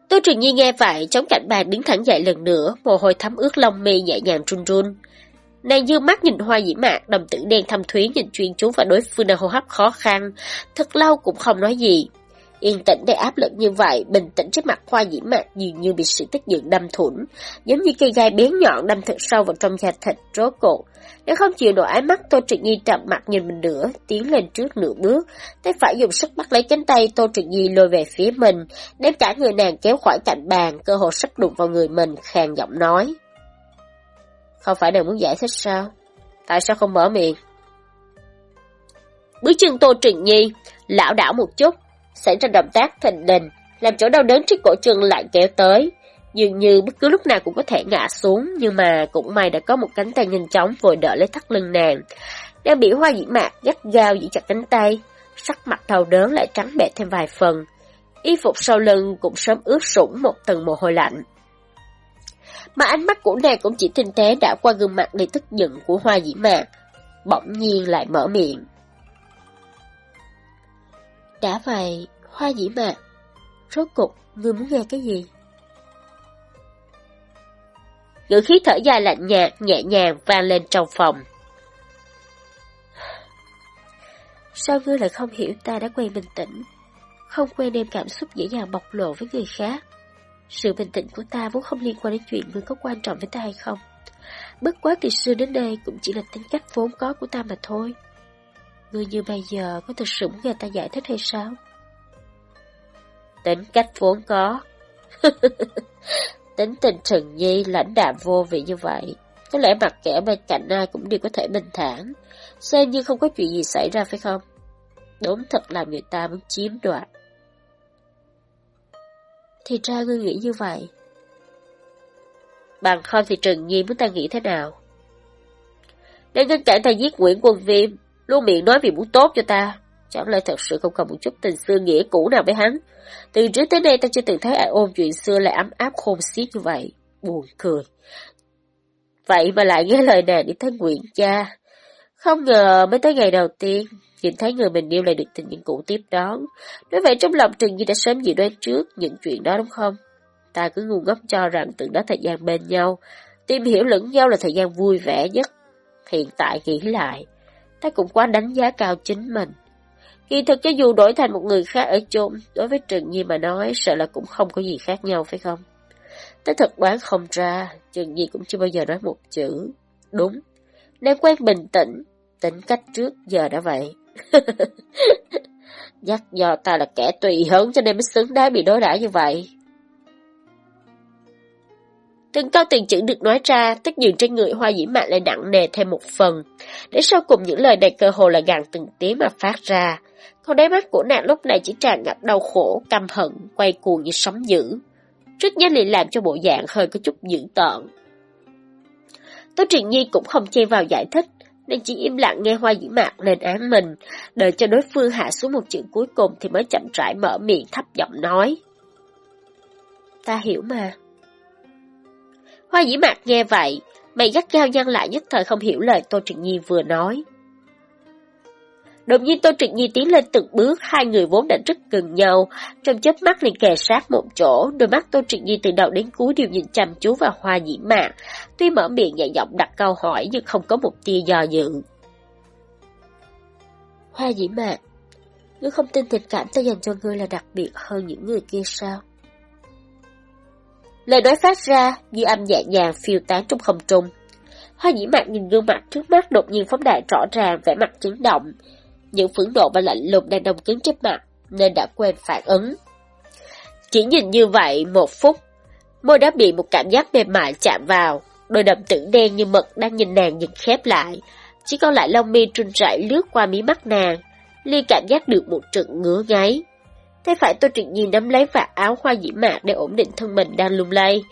Tô Truyền Nhi nghe vậy, chống cạnh bàn đứng thẳng dậy lần nữa, mồ hôi thấm ướt lông mi nhẹ nhàng run run. Nàng dương mắt nhìn hoa dĩ mạc, đồng tử đen thâm thúy nhìn chuyên chú và đối phương đang hô hấp khó khăn, thật lâu cũng không nói gì. Yên tĩnh để áp lực như vậy, bình tĩnh trước mặt hoa dĩ mạc dường như bị sự tức giận đâm thủng, giống như cây gai bén nhọn đâm thật sâu vào trong da thịt rốt cột. Nếu không chịu nổi ái mắt Tô Trịnh Nhi trầm mặt nhìn mình nữa, tiến lên trước nửa bước, tay phải dùng sức bắt lấy cánh tay Tô Trịnh Nhi lôi về phía mình, đem cả người nàng kéo khỏi cạnh bàn, cơ hội sắp đụng vào người mình, khàn giọng nói. Không phải đều muốn giải thích sao? Tại sao không mở miệng? Bước chân Tô Trịnh Nhi, lão đảo một chút, xảy ra động tác thình lình, làm chỗ đau đớn trên cổ chân lại kéo tới. Dường như bất cứ lúc nào cũng có thể ngã xuống, nhưng mà cũng may đã có một cánh tay nhanh chóng vội đỡ lấy thắt lưng nàng. Đang bị hoa dĩ mạc gắt gao giữ chặt cánh tay, sắc mặt đau đớn lại trắng bệ thêm vài phần. Y phục sau lưng cũng sớm ướt sũng một tầng mồ hôi lạnh. Mà ánh mắt của nàng cũng chỉ tinh tế đã qua gương mặt đầy tức giận của hoa dĩ mạc, bỗng nhiên lại mở miệng. Đã vậy, hoa dĩ mạc, rốt cục, ngươi muốn nghe cái gì? Ngữ khí thở dài lạnh nhạt, nhẹ nhàng vang lên trong phòng. Sao ngươi lại không hiểu ta đã quen bình tĩnh, không quen đem cảm xúc dễ dàng bộc lộ với người khác? Sự bình tĩnh của ta vốn không liên quan đến chuyện ngươi có quan trọng với ta hay không. Bất quá từ xưa đến đây cũng chỉ là tính cách vốn có của ta mà thôi. Ngươi như bây giờ có thực sự muốn nghe ta giải thích hay sao? Tính cách vốn có. Tính tình Trần Nhi lãnh đạm vô vị như vậy. Có lẽ mặt kẻ bên cạnh ai cũng đều có thể bình thản. Xem như không có chuyện gì xảy ra phải không? Đúng thật là người ta muốn chiếm đoạt. Thì ra ngươi nghĩ như vậy. Bằng không thì Trần Nhi muốn ta nghĩ thế nào? Nếu ngăn cản ta giết Nguyễn Quân Viêm, luôn miệng nói vì muốn tốt cho ta, chẳng lẽ thật sự không còn một chút tình xưa nghĩa cũ nào với hắn? Từ trước tới nay ta chưa từng thấy ai ôm chuyện xưa lại ấm áp khôn xiết như vậy. Buồn cười. Vậy mà lại nghe lời nàng đi tới Nguyễn cha. Không ngờ mới tới ngày đầu tiên, nhìn thấy người mình yêu lại được tình nhân cũ tiếp đón. Nói vậy trong lòng Trần Nhi đã sớm dự đoán trước những chuyện đó đúng không? Ta cứ ngu ngốc cho rằng từng đó thời gian bên nhau, tìm hiểu lẫn nhau là thời gian vui vẻ nhất. Hiện tại nghĩ lại, ta cũng quá đánh giá cao chính mình. Kỳ thực cho dù đổi thành một người khác ở chung, đối với Trần Nhi mà nói, sợ là cũng không có gì khác nhau phải không? Ta thật đoán không ra, Trần Nhi cũng chưa bao giờ nói một chữ. Đúng, nếu quen bình tĩnh, tính cách trước giờ đã vậy. Dắt do ta là kẻ tùy hứng cho nên mới xứng đáng bị đối đãi như vậy. Từng câu từng chữ được nói ra, tất nhiên trên người hoa dĩ mạn lại nặng nề thêm một phần. Để sau cùng những lời này cơ hồ là gàn từng tiếng mà phát ra. Còn đáy mắt của nàng lúc này chỉ tràn ngập đau khổ, căm hận, quay cuồng như sóng dữ. Rất nhanh liền làm cho bộ dạng hơi có chút dữ tợn. Tô Truyền Nhi cũng không chen vào giải thích, nên chỉ im lặng nghe hoa dĩ mạc lên án mình, đợi cho đối phương hạ xuống một chữ cuối cùng thì mới chậm rãi mở miệng thấp giọng nói. Ta hiểu mà. Hoa dĩ mạc nghe vậy, mày gắt gao nhăn lại nhất thời không hiểu lời Tô Trịnh Nhi vừa nói. Đột nhiên Tô Trịnh Nhi tiến lên từng bước, hai người vốn đã rất gần nhau, trong chớp mắt liền kề sát một chỗ, đôi mắt Tô Trịnh Nhi từ đầu đến cuối đều nhìn chăm chú vào hoa dĩ mạc, tuy mở miệng nhẹ giọng đặt câu hỏi nhưng không có một tia do dự. Hoa dĩ mạc, ngươi không tin tình cảm ta dành cho ngươi là đặc biệt hơn những người kia sao? Lời nói phát ra, như âm nhẹ nhàng phiêu tán trong không trung. Hoa dĩ mạc nhìn gương mặt trước mắt đột nhiên phóng đại rõ ràng vẻ mặt chấn động. Những phẫn nộ và lạnh lùng đang đông cứng trên mặt, nên đã quên phản ứng. Chỉ nhìn như vậy một phút, môi đã bị một cảm giác mềm mại chạm vào, đôi đậm tử đen như mực đang nhìn nàng nhìn khép lại. Chỉ còn lại lông mi trùn rải lướt qua mí mắt nàng, Ly cảm giác được một trận ngứa ngáy. Tay phải Tô Trịnh Nhi nắm lấy vạt áo hoa dĩ mạc để ổn định thân mình đang lung lay.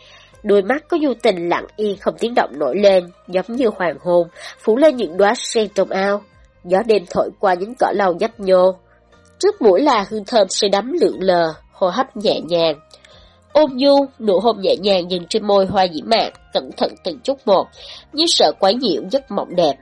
Đôi mắt có du tình lặng yên không tiếng động nổi lên, giống như hoàng hôn, phủ lên những đóa sen trong ao. Gió đêm thổi qua những cỏ lau nhấp nhô. Trước mũi là hương thơm say đắm lượn lờ, hô hấp nhẹ nhàng. Ôm nhu, nụ hôn nhẹ nhàng dừng trên môi hoa dĩ mạc, cẩn thận từng chút một, như sợ quái nhiễu giấc mộng đẹp.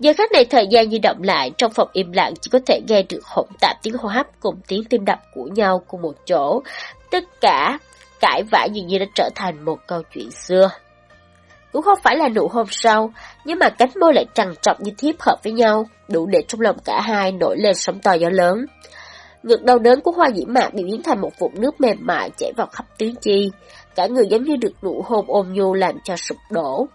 Giờ khắc này thời gian di động lại, trong phòng im lặng chỉ có thể nghe được hỗn tạp tiếng hô hấp cùng tiếng tim đập của nhau cùng một chỗ. Tất cả cãi vã dường như đã trở thành một câu chuyện xưa. Cũng không phải là nụ hôn sâu, nhưng mà cánh môi lại trằn trọc như thiếp hợp với nhau, đủ để trong lòng cả hai nổi lên sóng to gió lớn. Ngực đau đớn của hoa dĩ mạc bị biến thành một vụn nước mềm mại chảy vào khắp tứ chi, cả người giống như được nụ hôn ôm nhu làm cho sụp đổ.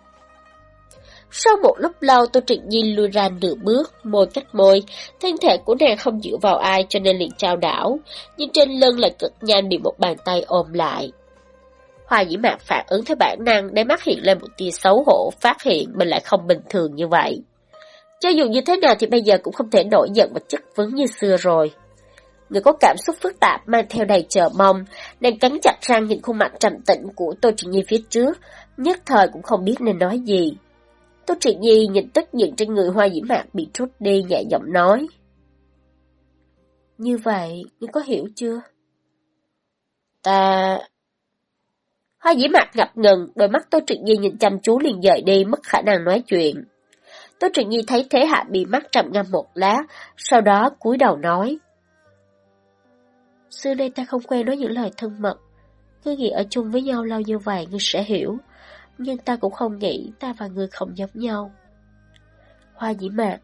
Sau một lúc lâu Tô Trịnh Nhi lùi ra nửa bước, môi cách môi, thân thể của nàng không dựa vào ai cho nên liền trao đảo, nhưng trên lưng lại cực nhanh bị một bàn tay ôm lại. Hoa dĩ mạc phản ứng theo bản năng, để mắt hiện lên một tia xấu hổ, phát hiện mình lại không bình thường như vậy. Cho dù như thế nào thì bây giờ cũng không thể nổi giận và chất vấn như xưa rồi. Người có cảm xúc phức tạp mang theo đầy chờ mong, đang cắn chặt răng nhìn khuôn mặt trầm tĩnh của Tô Trịnh Nhi phía trước, nhất thời cũng không biết nên nói gì. Tô Trịnh Nhi nhìn tức giận trên người hoa dĩ mạc bị trút đi nhẹ giọng nói. Như vậy, ngươi có hiểu chưa? Ta... Hoa dĩ mạc ngập ngừng, đôi mắt Tô Trịnh Nhi nhìn chăm chú liền dời đi, mất khả năng nói chuyện. Tô Trịnh Nhi thấy thế hạ bị mắt trầm ngâm một lát, sau đó cúi đầu nói. Xưa nay ta không quen nói những lời thân mật, cứ nghĩ ở chung với nhau lâu như vậy ngươi sẽ hiểu nhưng ta cũng không nghĩ ta và người không giống nhau. Hoa dĩ mạc,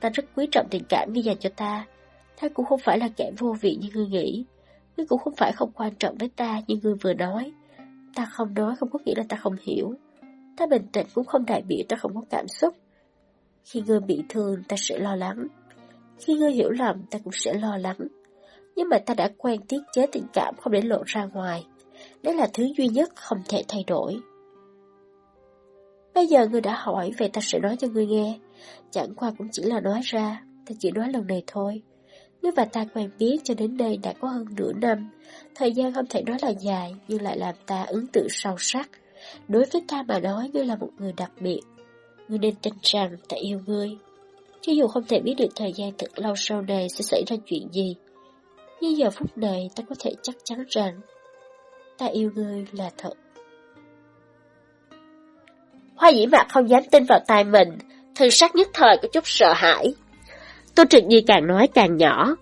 ta rất quý trọng tình cảm ngươi dành cho ta. Ta cũng không phải là kẻ vô vị như ngươi nghĩ. Ngươi cũng không phải không quan trọng với ta như ngươi vừa nói. Ta không nói không có nghĩa là ta không hiểu. Ta bình tĩnh cũng không đại biểu ta không có cảm xúc. Khi ngươi bị thương, ta sẽ lo lắng. Khi ngươi hiểu lầm, ta cũng sẽ lo lắng. Nhưng mà ta đã quen tiết chế tình cảm không để lộ ra ngoài. Đó là thứ duy nhất không thể thay đổi. Bây giờ ngươi đã hỏi, vậy ta sẽ nói cho ngươi nghe. Chẳng qua cũng chỉ là nói ra, ta chỉ nói lần này thôi. Ngươi và ta quen biết cho đến đây đã có hơn nửa năm, thời gian không thể nói là dài nhưng lại làm ta ấn tượng sâu sắc. Đối với ta mà nói, ngươi là một người đặc biệt. Ngươi nên tin rằng ta yêu ngươi. Cho dù không thể biết được thời gian thật lâu sau này sẽ xảy ra chuyện gì, nhưng giờ phút này ta có thể chắc chắn rằng ta yêu ngươi là thật. Hoa dĩ mạc không dám tin vào tai mình, thân sắc nhất thời có chút sợ hãi. Tô Trịnh Nhi càng nói càng nhỏ.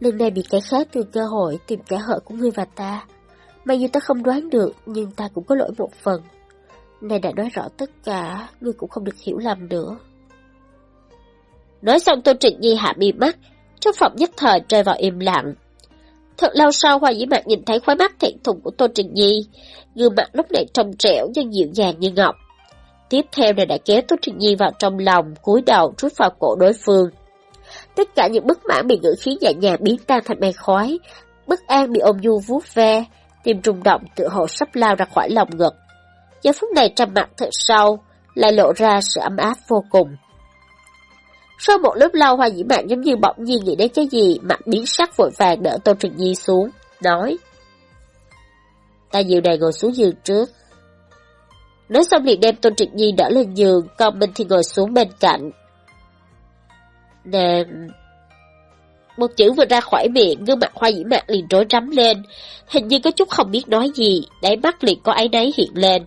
Lần này bị kẻ khác từ cơ hội tìm kẻ hở của ngươi và ta. Mặc dù ta không đoán được, nhưng ta cũng có lỗi một phần. Này đã nói rõ tất cả, ngươi cũng không được hiểu lầm nữa. Nói xong Tô Trịnh Nhi hạ mi mắt, trong phòng nhất thời rơi vào im lặng. Thật lâu sau Hoa Dĩ Mạc nhìn thấy khóe mắt thiện thùng của Tô trình Nhi, gương mặt lúc này trong trẻo nhưng dịu dàng như ngọc. Tiếp theo này đã kéo Tô trình Nhi vào trong lòng, cúi đầu rút vào cổ đối phương. Tất cả những bức mãn bị ngữ khí nhẹ nhàng biến tan thành mây khói, bất an bị ôm du vuốt ve, tim rung động tự hồ sắp lao ra khỏi lòng ngực. Giờ phút này trầm mặt thật sâu, lại lộ ra sự ấm áp vô cùng. Sau một lúc lâu Hoa Dĩ Mạn giống như bỗng nhiên nghĩ đến cái gì, mặt biến sắc vội vàng đỡ Tô Trịnh Nhi xuống, nói. Ta dịu này ngồi xuống giường trước. Nói xong liền đem Tô Trịnh Nhi đỡ lên giường, còn mình thì ngồi xuống bên cạnh. Nàng... Một chữ vừa ra khỏi miệng, gương mặt Hoa Dĩ Mạn liền rối rắm lên, hình như có chút không biết nói gì, đáy mắt liền có ấy náy hiện lên.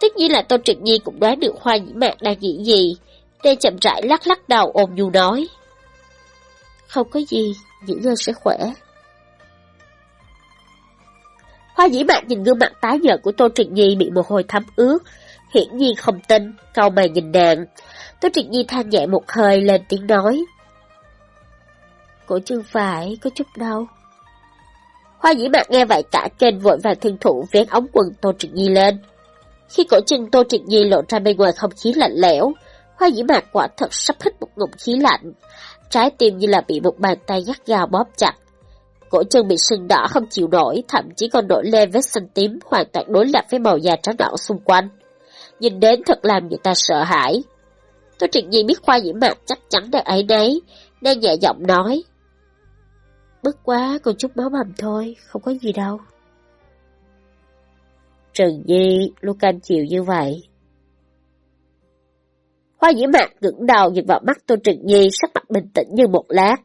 Tất nhiên là Tô Trịnh Nhi cũng đoán được Hoa Dĩ Mạn đang nghĩ gì, Tê chậm rãi lắc lắc đầu ôm nhu nói. Không có gì, nghỉ ngơi sẽ khỏe. Hoa dĩ mạn nhìn gương mặt tái nhợt của Tô Trịnh Nhi bị mồ hôi thấm ướt, hiển nhiên không tin, cau mày nhìn nàng. Tô Trịnh Nhi than nhẹ một hơi lên tiếng nói. Cổ chân phải có chút đau. Hoa dĩ mạn nghe vậy cả kênh vội vàng thương thủ vén ống quần Tô Trịnh Nhi lên. Khi cổ chân Tô Trịnh Nhi lộ ra bên ngoài không khí lạnh lẽo, Hoa dĩ mạc quả thật sắp hít một ngụm khí lạnh, trái tim như là bị một bàn tay gắt gao bóp chặt. Cổ chân bị sưng đỏ không chịu nổi, thậm chí còn nổi lên vết xanh tím hoàn toàn đối lập với màu da trắng nõn xung quanh. Nhìn đến thật làm người ta sợ hãi. Tôi trực nhi biết khoa dĩ mạc chắc chắn đang ấy đấy, nên nhẹ giọng nói. Bất quá còn chút máu mầm thôi, không có gì đâu. Trần Nhi, luôn chịu như vậy, Hoa dĩ mạc ngẩng đầu nhìn vào mắt Tô Trừng Nhi sắc mặt bình tĩnh như một lát.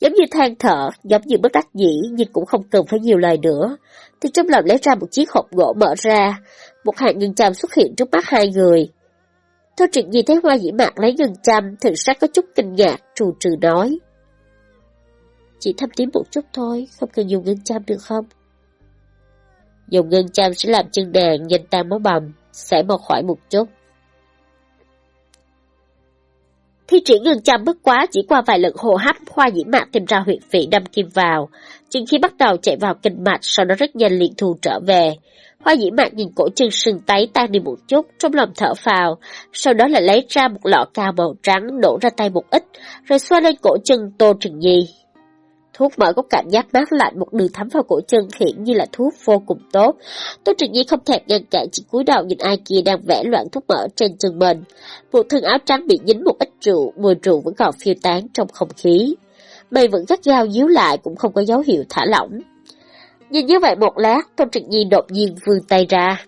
Giống như than thở, giống như bất đắc dĩ nhưng cũng không cần phải nhiều lời nữa. Thì trong lòng lấy ra một chiếc hộp gỗ mở ra, một hạt ngân châm xuất hiện trước mắt hai người. Tô Trừng Nhi thấy hoa dĩ mạc lấy ngân châm, thực sắc có chút kinh ngạc, trù trừ nói. Chỉ thăm tím một chút thôi, không cần dùng ngân châm được không? Dùng ngân châm sẽ làm chân nàng nhanh tan máu bầm, sẽ mau khỏi một chút. Thi triển ngừng chăm bất quá chỉ qua vài lần hô hấp, hoa dĩ mạc tìm ra huyệt vị đâm kim vào. Chừng khi bắt đầu chạy vào kinh mạch, sau đó rất nhanh liền thu trở về. Hoa dĩ mạc nhìn cổ chân sưng tấy tan đi một chút, trong lòng thở phào, sau đó lại lấy ra một lọ cao màu trắng, đổ ra tay một ít, rồi xoa lên cổ chân Tô Trừng Nhi. Thuốc mỡ có cảm giác mát lạnh một đường thấm vào cổ chân hiển như là thuốc vô cùng tốt. Tô Trịnh Nhi không thèm ngăn cản chỉ cúi đầu nhìn ai kia đang vẽ loạn thuốc mỡ trên chân mình. Một thân áo trắng bị dính một ít rượu, mùi rượu vẫn còn phiêu tán trong không khí. mày vẫn gắt gao díu lại cũng không có dấu hiệu thả lỏng. Nhìn như vậy một lát, Tô Trịnh Nhi đột nhiên vươn tay ra.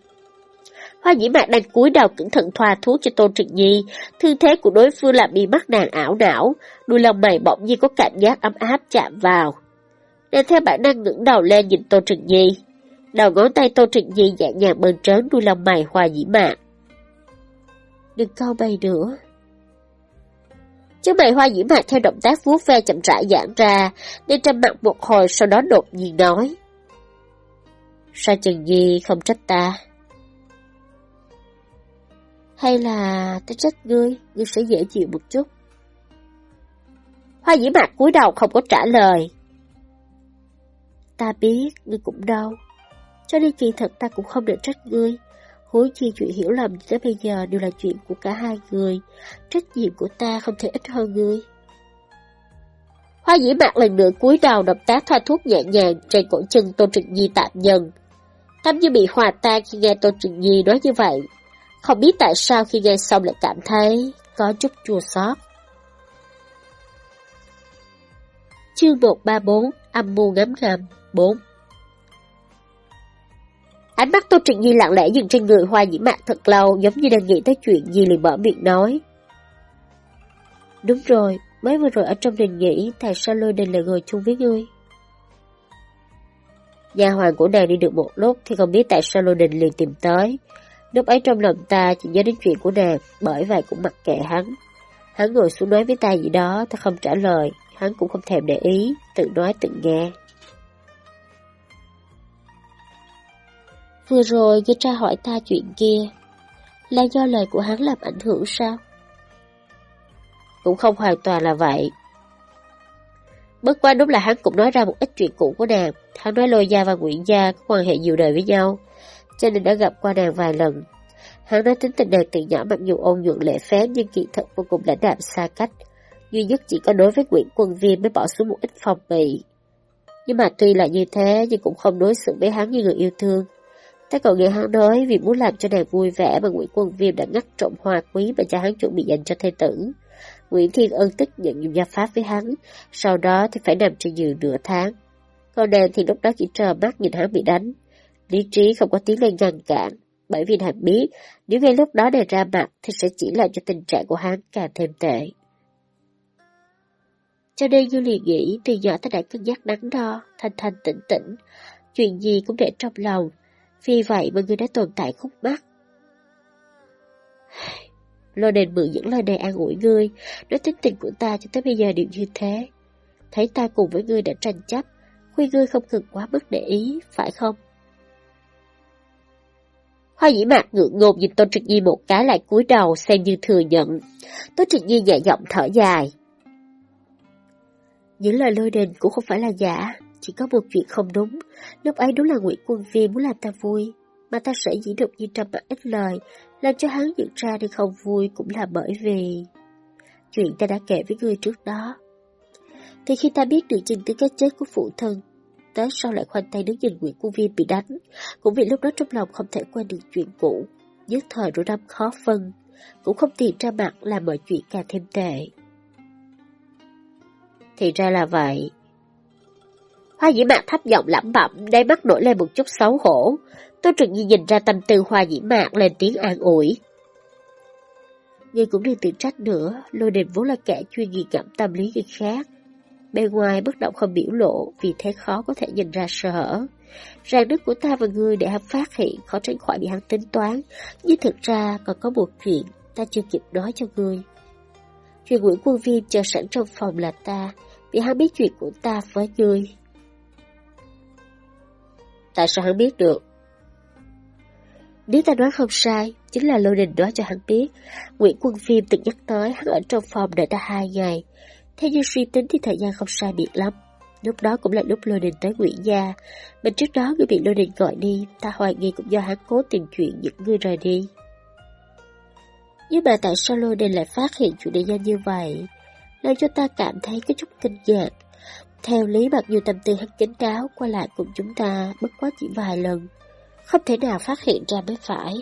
Hoa dĩ mạc đang cúi đầu cẩn thận thoa thuốc cho Tô Trịnh Nhi, thương thế của đối phương làm bị mắt nàng ảo não, đuôi lông mày bỗng nhiên có cảm giác ấm áp chạm vào. Nàng theo bản năng ngẩng đầu lên nhìn Tô Trịnh Nhi. Đầu ngón tay Tô Trịnh Nhi nhẹ nhàng bơn trớn đuôi lông mày hoa dĩ mạc. Đừng câu bay nữa. Chứ mày hoa dĩ mạc theo động tác vuốt ve chậm rãi giãn ra, nên trầm mặt một hồi sau đó đột nhiên nói. Sao Trần Nhi không trách ta? Hay là ta trách ngươi, ngươi sẽ dễ chịu một chút. Hoa dĩ mạc cúi đầu không có trả lời. Ta biết, ngươi cũng đau. Cho nên kỳ thật ta cũng không được trách ngươi. Hối chi chuyện hiểu lầm tới bây giờ đều là chuyện của cả hai người. Trách nhiệm của ta không thể ít hơn ngươi. Hoa dĩ mạc lần nữa cúi đầu động tác thoa thuốc nhẹ nhàng trên cổ chân Tô Trịnh Nhi tạm nhân. Tâm như bị hòa tan khi nghe Tô Trịnh Nhi nói như vậy. Không biết tại sao khi nghe xong lại cảm thấy có chút chua xót. Chương 134 Âm mưu ngấm ngầm 4 Ánh mắt Tô Trịnh Nhi lặng lẽ dừng trên người hoa dĩ mạc thật lâu giống như đang nghĩ tới chuyện gì liền mở miệng nói. Đúng rồi, mới vừa rồi ở trong đình nghỉ tại sao lôi đình lại ngồi chung với ngươi? Nhà hoàng của nàng đi được một lúc thì không biết tại sao lôi đình liền tìm tới. Lúc ấy trong lòng ta chỉ nhớ đến chuyện của nàng, bởi vậy cũng mặc kệ hắn. Hắn ngồi xuống nói với ta gì đó, ta không trả lời, hắn cũng không thèm để ý, tự nói tự nghe. Vừa rồi khi tra hỏi ta chuyện kia, là do lời của hắn làm ảnh hưởng sao? Cũng không hoàn toàn là vậy. Bất quá đúng là hắn cũng nói ra một ít chuyện cũ của nàng. Hắn nói Lôi Gia và Nguyễn Gia có quan hệ nhiều đời với nhau, cho nên đã gặp qua nàng vài lần. Hắn nói tính tình nàng từ nhỏ mặc dù ôn nhuận lễ phép nhưng kỳ thật vô cùng lãnh đạm xa cách. Duy nhất chỉ có đối với Nguyễn Quân Viêm mới bỏ xuống một ít phòng bị. Nhưng mà tuy là như thế nhưng cũng không đối xử với hắn như người yêu thương. Ta còn nghe hắn nói vì muốn làm cho nàng vui vẻ mà Nguyễn Quân Viêm đã ngắt trộm hoa quý mà cha hắn chuẩn bị dành cho thê tử. Nguyễn Thiên Ân tức nhận dùng gia pháp với hắn, sau đó thì phải nằm trên giường nửa tháng. Còn nàng thì lúc đó chỉ trờ mắt nhìn hắn bị đánh. Lý trí không có tiếng lên ngăn cản, bởi vì hắn biết nếu ngay lúc đó nàng ra mặt thì sẽ chỉ làm cho tình trạng của hắn càng thêm tệ. Cho nên như liền nghĩ từ nhỏ ta đã cân nhắc đắn đo, thanh thanh tĩnh tĩnh, chuyện gì cũng để trong lòng, vì vậy mà người đã tồn tại khúc mắc. Lôi đền mượn những lời này an ủi ngươi, nói tính tình của ta cho tới bây giờ đều như thế. Thấy ta cùng với ngươi đã tranh chấp, khuyên ngươi không cần quá mức để ý, phải không? Hoa dĩ mạc ngượng ngột nhìn Tôn Trực Nhi một cái lại cúi đầu xem như thừa nhận. Tôn Trực Nhi nhẹ giọng thở dài. Những lời lôi đình cũng không phải là giả, chỉ có một chuyện không đúng. Lúc ấy đúng là Nguyễn Quân Phi muốn làm ta vui, mà ta sẽ dĩ được như trầm mặt ít lời, làm cho hắn nhận ra đi không vui cũng là bởi vì... Chuyện ta đã kể với ngươi trước đó. Thì khi ta biết được trình từ cái chết của phụ thân, tới sau lại khoanh tay đứng nhìn Nguyễn Quân Viên bị đánh, cũng vì lúc đó trong lòng không thể quên được chuyện cũ, nhất thời rồi năm khó phân, cũng không tìm ra mặt làm mọi chuyện càng thêm tệ. Thì ra là vậy. Hoa dĩ mạc thấp giọng lẩm bẩm, đáy mắt nổi lên một chút xấu hổ. tôi trực nhiên nhìn ra tâm tư hoa dĩ mạc lên tiếng an ủi. Ngươi cũng đừng tự trách nữa, lôi đình vốn là kẻ chuyên nghi cảm tâm lý người khác. Bên ngoài bất động không biểu lộ, vì thế khó có thể nhìn ra sơ hở. Ràng đức của ta và ngươi để hắn phát hiện khó tránh khỏi bị hắn tính toán, nhưng thực ra còn có một chuyện ta chưa kịp nói cho ngươi. Chuyện Nguyễn Quân Viêm chờ sẵn trong phòng là ta, vì hắn biết chuyện của ta với ngươi. Tại sao hắn biết được? Nếu ta nói không sai, chính là Lô Đình nói cho hắn biết. Nguyễn Quân Phim từng nhắc tới hắn ở trong phòng đợi ta hai ngày thế nhưng suy tính thì thời gian không sai biệt lắm. Lúc đó cũng là lúc Lôi Đình tới Nguyễn Gia. mình trước đó người bị Lôi Đình gọi đi, ta hoài nghi cũng do hắn cố tìm chuyện những người rời đi. Nhưng mà tại sao Lôi Đình lại phát hiện chuyện đề danh như vậy? Làm cho ta cảm thấy có chút kinh ngạc. Theo lý mặc dù tâm tư hắn kín đáo qua lại cùng chúng ta bất quá chỉ vài lần, không thể nào phát hiện ra mới phải.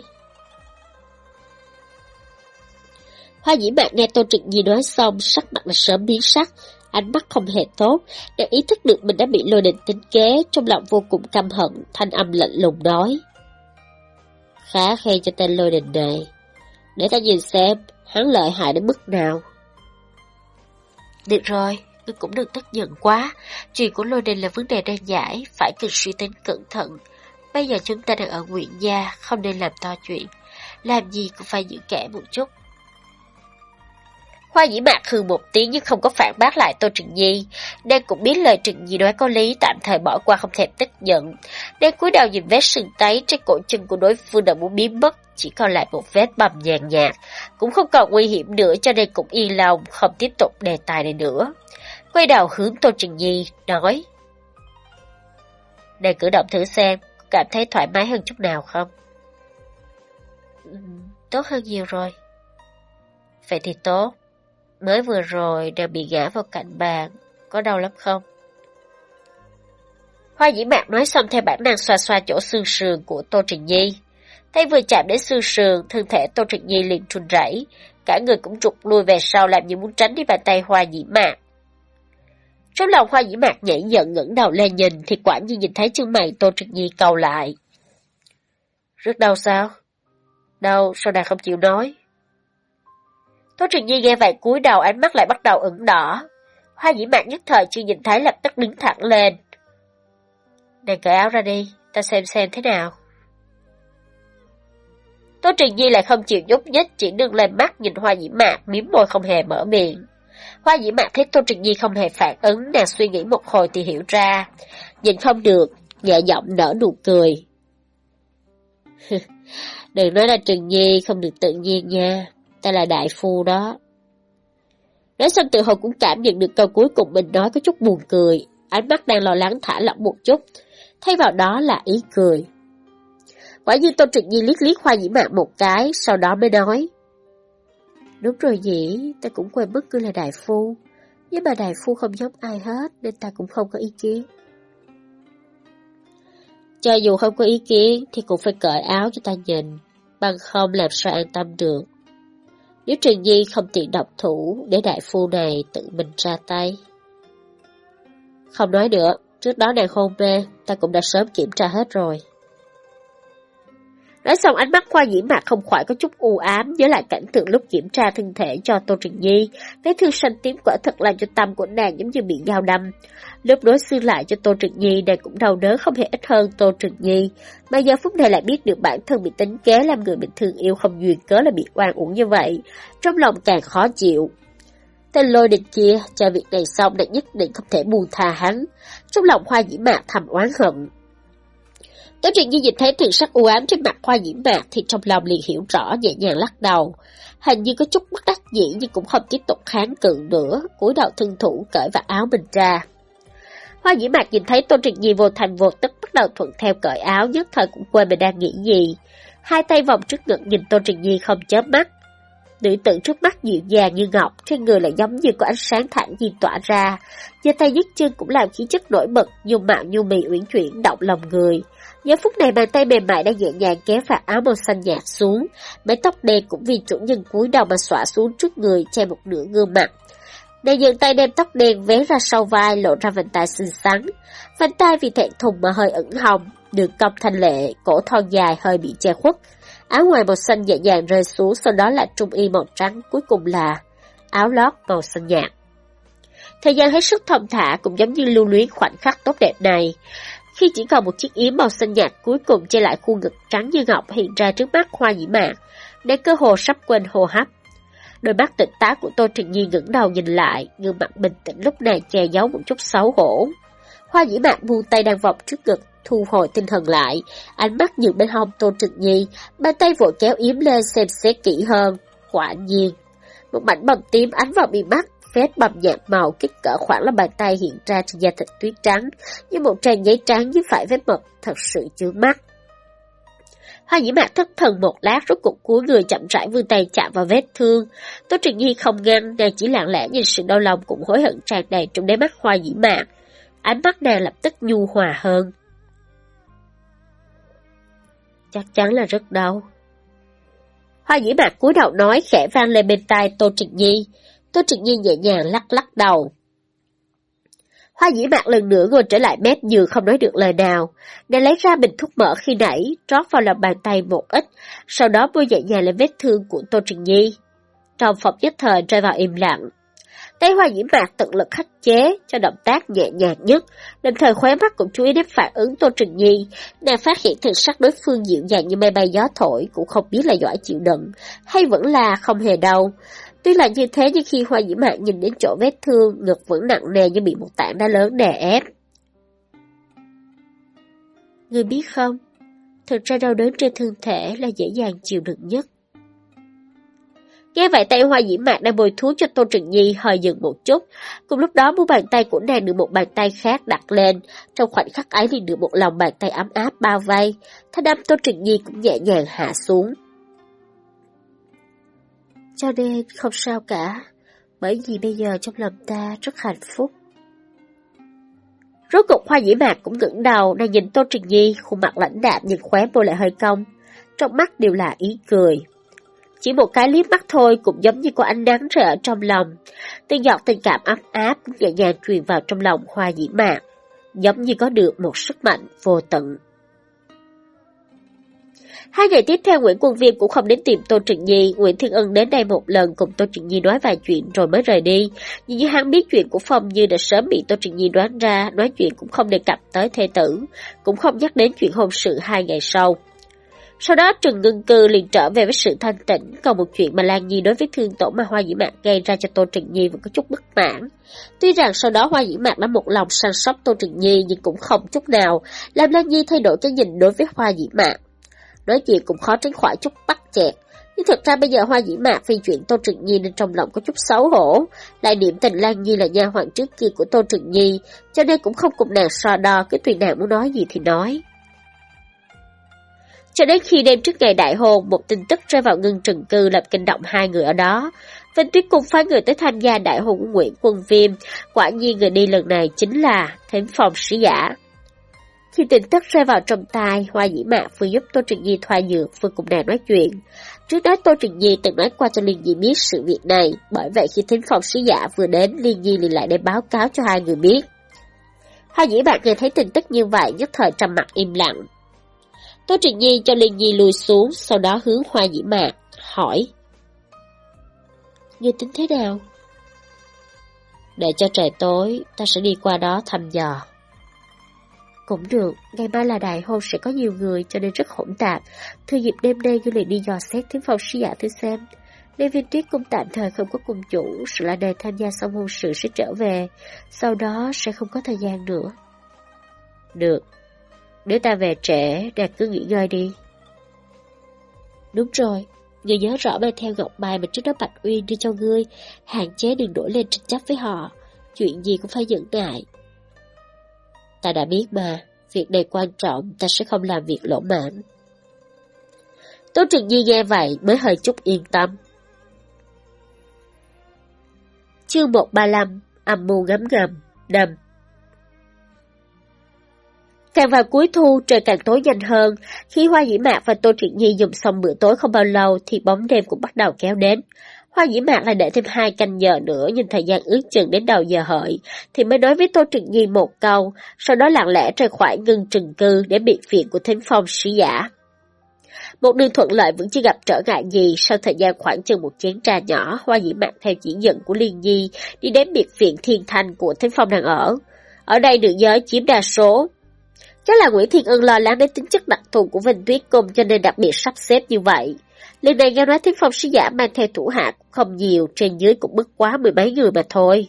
Hoa dĩ mạc nghe Tô Trịnh Nhi nói xong, sắc mặt là sớm biến sắc, ánh mắt không hề tốt, đã ý thức được mình đã bị lôi đình tính kế, trong lòng vô cùng căm hận, thanh âm lạnh lùng nói. Khá khen cho tên lôi đình này, để ta nhìn xem hắn lợi hại đến mức nào. Được rồi, ngươi cũng đừng tức giận quá, chuyện của lôi đình là vấn đề đơn giải, phải cần suy tính cẩn thận. Bây giờ chúng ta đang ở nguyện gia, không nên làm to chuyện, làm gì cũng phải giữ kẻ một chút. Hoa dĩ mạc hừ một tiếng nhưng không có phản bác lại Tô Trừng Nhi. Đang cũng biết lời Trừng Nhi nói có lý tạm thời bỏ qua không thèm tức giận. Đang cúi đầu nhìn vết sừng tấy trên cổ chân của đối phương đã muốn biến mất, chỉ còn lại một vết bầm nhàn nhạt. Cũng không còn nguy hiểm nữa cho nên cũng yên lòng, không tiếp tục đề tài này nữa. Quay đầu hướng Tô Trừng Nhi, nói. Đang cử động thử xem, cảm thấy thoải mái hơn chút nào không? Ừ, tốt hơn nhiều rồi. Vậy thì tốt. Mới vừa rồi đều bị ngã vào cạnh bàn, có đau lắm không? Hoa dĩ mạc nói xong theo bản năng xoa xoa chỗ xương sườn của Tô Trình Nhi. Thấy vừa chạm đến xương sườn, thân thể Tô Trình Nhi liền trùn rẩy, cả người cũng trục lui về sau làm như muốn tránh đi bàn tay hoa dĩ mạc. Trong lòng hoa dĩ mạc nhảy giận ngẩng đầu lên nhìn thì quả nhiên nhìn thấy chân mày Tô Trịnh Nhi cầu lại. Rất đau sao? Đau, sao nàng không chịu nói? Tô Trường Nhi nghe vậy cúi đầu ánh mắt lại bắt đầu ửng đỏ. Hoa dĩ mạc nhất thời chưa nhìn thấy lập tức đứng thẳng lên. Nàng cởi áo ra đi, ta xem xem thế nào. Tô Trường Nhi lại không chịu nhúc nhích, chỉ nâng lên mắt nhìn Hoa Dĩ Mạc, miếm môi không hề mở miệng. Hoa Dĩ Mạc thấy Tô Trường Nhi không hề phản ứng, nàng suy nghĩ một hồi thì hiểu ra. Nhìn không được, nhẹ giọng nở nụ cười. Đừng nói là Trừng Nhi không được tự nhiên nha, ta là đại phu đó. Nói xong tự hồ cũng cảm nhận được câu cuối cùng mình nói có chút buồn cười, ánh mắt đang lo lắng thả lỏng một chút, thay vào đó là ý cười. Quả nhiên tôn Trịnh Nhi liếc liếc Hoa Dĩ mạn một cái, sau đó mới nói. Đúng rồi nhỉ, ta cũng quên mất cứ là đại phu, nhưng mà đại phu không giống ai hết nên ta cũng không có ý kiến. Cho dù không có ý kiến thì cũng phải cởi áo cho ta nhìn, bằng không làm sao an tâm được. Nếu Trần Nhi không tiện độc thủ để đại phu này tự mình ra tay. Không nói nữa, trước đó nàng hôn mê, ta cũng đã sớm kiểm tra hết rồi. Nói xong ánh mắt khoa dĩ mạc không khỏi có chút u ám, nhớ lại cảnh tượng lúc kiểm tra thân thể cho Tô Trình Nhi. Vết thương xanh tím quả thật làm cho tâm của nàng giống như bị dao đâm. Lúc đối xương lại cho Tô Trình Nhi, nàng cũng đau đớn không hề ít hơn Tô Trình Nhi. Mà giờ phút này lại biết được bản thân bị tính kế làm người bình thường yêu không duyên cớ là bị oan uổng như vậy. Trong lòng càng khó chịu. Tên lôi địch kia, cho việc này xong đã nhất định không thể buông tha hắn. Trong lòng hoa dĩ mạc thầm oán hận. Tố truyện Nhi nhìn thấy thần sắc u ám trên mặt hoa nhiễm mạc thì trong lòng liền hiểu rõ nhẹ nhàng lắc đầu. Hình như có chút bất đắc dĩ nhưng cũng không tiếp tục kháng cự nữa, cúi đầu thân thủ cởi vạt áo mình ra. Hoa dĩ mạc nhìn thấy Tôn Trịnh Nhi vô thành vô tức bắt đầu thuận theo cởi áo, nhất thời cũng quên mình đang nghĩ gì. Hai tay vòng trước ngực nhìn Tôn Trịnh Nhi không chớp mắt. Nữ tử trước mắt dịu dàng như ngọc, trên người lại giống như có ánh sáng thẳng nhiên tỏa ra. Giơ tay nhấc chân cũng làm khí chất nổi bật, dùng mạo nhu mì uyển chuyển động lòng người. Giờ phút này bàn tay mềm mại đã nhẹ nhàng kéo vào áo màu xanh nhạt xuống, mái tóc đen cũng vì chủ nhân cúi đầu mà xõa xuống trước người che một nửa gương mặt. Nàng dừng tay đem tóc đen vé ra sau vai lộ ra vành tay xinh xắn. Vành tay vì thẹn thùng mà hơi ửng hồng, đường cong thanh lệ, cổ thon dài hơi bị che khuất. Áo ngoài màu xanh nhẹ nhàng rơi xuống, sau đó là trung y màu trắng, cuối cùng là áo lót màu xanh nhạt. Thời gian hết sức thong thả cũng giống như lưu luyến khoảnh khắc tốt đẹp này. Khi chỉ còn một chiếc yếm màu xanh nhạt cuối cùng che lại khuôn ngực trắng như ngọc hiện ra trước mắt hoa nhĩ mạc, để cơ hồ sắp quên hô hấp. Đôi mắt tỉnh táo của Tô Trình Nhi ngẩng đầu nhìn lại, gương mặt bình tĩnh lúc này che giấu một chút xấu hổ. Hoa nhĩ mạc buông tay đang vọng trước ngực, thu hồi tinh thần lại, ánh mắt nhìn bên hông Tô Trình Nhi, bàn tay vội kéo yếm lên xem xét kỹ hơn. Quả nhiên, một mảnh bầm tím ánh vào mi mắt, phết bầm nhạt màu kích cỡ khoảng là bàn tay hiện ra trên da thịt tuyết trắng, như một trang giấy trắng với phải vết mực thật sự chứa mắt. Hoa dĩ mạc thất thần một lát rốt cục cuối người chậm rãi vươn tay chạm vào vết thương. Tô Trịnh Nhi không ngăn, nàng chỉ lặng lẽ nhìn sự đau lòng cũng hối hận tràn đầy trong đáy mắt hoa dĩ mạc. Ánh mắt nàng lập tức nhu hòa hơn. Chắc chắn là rất đau. Hoa dĩ mạc cúi đầu nói khẽ vang lên bên tai Tô Trịnh Nhi. Tô Trịnh Nhi nhẹ nhàng lắc lắc đầu. Hoa dĩ mạc lần nữa ngồi trở lại mép giường không nói được lời nào. Nàng lấy ra bình thuốc mỡ khi nãy, trót vào lòng bàn tay một ít, sau đó bôi nhẹ nhàng lên vết thương của Tô Trịnh Nhi. Trong phòng nhất thời rơi vào im lặng. Tay hoa dĩ mạc tận lực khắc chế cho động tác nhẹ nhàng nhất, đồng thời khóe mắt cũng chú ý đến phản ứng Tô Trịnh Nhi. Nàng phát hiện thực sắc đối phương dịu dàng như mây bay gió thổi, cũng không biết là giỏi chịu đựng, hay vẫn là không hề đau. Tuy là như thế nhưng khi Hoa Dĩ Mạn nhìn đến chỗ vết thương, ngực vẫn nặng nề như bị một tảng đá lớn đè ép. Người biết không, thực ra đau đớn trên thân thể là dễ dàng chịu đựng nhất. Nghe vậy tay Hoa Dĩ Mạc đang bồi thuốc cho Tô Trừng Nhi hơi dừng một chút. Cùng lúc đó mu bàn tay của nàng được một bàn tay khác đặt lên. Trong khoảnh khắc ấy liền được một lòng bàn tay ấm áp bao vây. Thanh âm Tô Trừng Nhi cũng nhẹ nhàng hạ xuống. Cho nên không sao cả, bởi vì bây giờ trong lòng ta rất hạnh phúc. Rốt cục hoa dĩ mạc cũng ngẩng đầu, đang nhìn Tô Trình Nhi, khuôn mặt lãnh đạm nhưng khóe môi lại hơi cong, trong mắt đều là ý cười. Chỉ một cái liếc mắt thôi cũng giống như có ánh nắng rơi ở trong lòng. Từng giọt tình cảm ấm áp nhẹ nhàng truyền vào trong lòng hoa dĩ mạc, giống như có được một sức mạnh vô tận. Hai ngày tiếp theo Nguyễn Quân Viêm cũng không đến tìm Tô Trịnh Nhi, Nguyễn Thiên Ân đến đây một lần cùng Tô Trịnh Nhi nói vài chuyện rồi mới rời đi. Nhưng như hắn biết chuyện của Phong Như đã sớm bị Tô Trịnh Nhi đoán ra, nói chuyện cũng không đề cập tới thê tử, cũng không nhắc đến chuyện hôn sự hai ngày sau. Sau đó trần Ngân Cư liền trở về với sự thanh tĩnh, còn một chuyện mà Lan Nhi đối với thương tổn mà Hoa Dĩ Mạc gây ra cho Tô trịnh Nhi vẫn có chút bất mãn. Tuy rằng sau đó Hoa Dĩ Mạc đã một lòng săn sóc Tô trịnh Nhi nhưng cũng không chút nào làm Lan Nhi thay đổi cái nhìn đối với Hoa Dĩ Mạc. Nói chuyện cũng khó tránh khỏi chút bắt chẹt, nhưng thực ra bây giờ Hoa Dĩ Mạc vì chuyện Tô Trừng Nhi nên trong lòng có chút xấu hổ, lại điểm tình Lan Nhi là nha hoàng trước kia của Tô Trừng Nhi, cho nên cũng không cùng nàng so đo, cái tùy nàng muốn nói gì thì nói. Cho đến khi đêm trước ngày đại hôn, một tin tức rơi vào ngưng trừng cư làm kinh động hai người ở đó. Vinh Tuyết Cung phái người tới tham gia đại hôn của Nguyễn Quân Viêm. Quả nhiên người đi lần này chính là thếm Phòng Sĩ Giả. Khi tin tức rơi vào trong tai, Hoa Dĩ Mạc vừa giúp Tô Trịnh Nhi thoa dược vừa cùng nàng nói chuyện. Trước đó Tô Trịnh Nhi từng nói qua cho Liên Nhi biết sự việc này, bởi vậy khi thính phòng sứ giả vừa đến, Liên Nhi liền lại để báo cáo cho hai người biết. Hoa Dĩ Mạc nghe thấy tin tức như vậy nhất thời trầm mặt im lặng, Tô Trịnh Nhi cho Liên Nhi lùi xuống, sau đó hướng Hoa Dĩ Mạc, hỏi. Ngươi tính thế nào? Để cho trời tối, ta sẽ đi qua đó thăm dò. Cũng được, ngày mai là đại hôn sẽ có nhiều người cho nên rất hỗn tạp. Thư dịp đêm nay ngươi liền đi dò xét thính phòng sứ giả thử xem. Lê Viên Tuyết cũng tạm thời không có cùng chủ, sự là đề tham gia xong hôn sự sẽ trở về, sau đó sẽ không có thời gian nữa. Được, nếu ta về trễ, đạt cứ nghỉ ngơi đi. Đúng rồi, ngươi nhớ rõ mang theo ngọc bài mà trước đó Bạch Uyên đưa cho ngươi, hạn chế đừng đổi lên tranh chấp với họ, chuyện gì cũng phải dẫn ngại. Ta đã biết mà, việc này quan trọng, ta sẽ không làm việc lỗ mãn. Tố Trừng Nhi nghe vậy mới hơi chút yên tâm. Chương 135 Âm mưu ngấm ngầm, đầm Càng vào cuối thu, trời càng tối nhanh hơn. Khi Hoa Dĩ Mạc và Tô Triện Nhi dùng xong bữa tối không bao lâu, thì bóng đêm cũng bắt đầu kéo đến. Hoa Dĩ Mạc lại để thêm hai canh giờ nữa, nhìn thời gian ước chừng đến đầu giờ hợi, thì mới nói với Tô Trừng Nhi một câu, sau đó lặng lẽ rời khỏi ngưng trừng cư để biệt viện của Thính Phong sứ giả. Một đường thuận lợi vẫn chưa gặp trở ngại gì, sau thời gian khoảng chừng một chén trà nhỏ, Hoa Dĩ Mạc theo chỉ dẫn của Liên Nhi đi đến biệt viện thiên thanh của Thính Phong đang ở. Ở đây được giới chiếm đa số, Chắc là Nguyễn Thiên Ân lo lắng đến tính chất đặc thù của Vinh Tuyết Cung cho nên đặc biệt sắp xếp như vậy. Lần này nghe nói Thiết Phong sứ giả mang theo thủ hạ cũng không nhiều, trên dưới cũng bất quá mười mấy người mà thôi.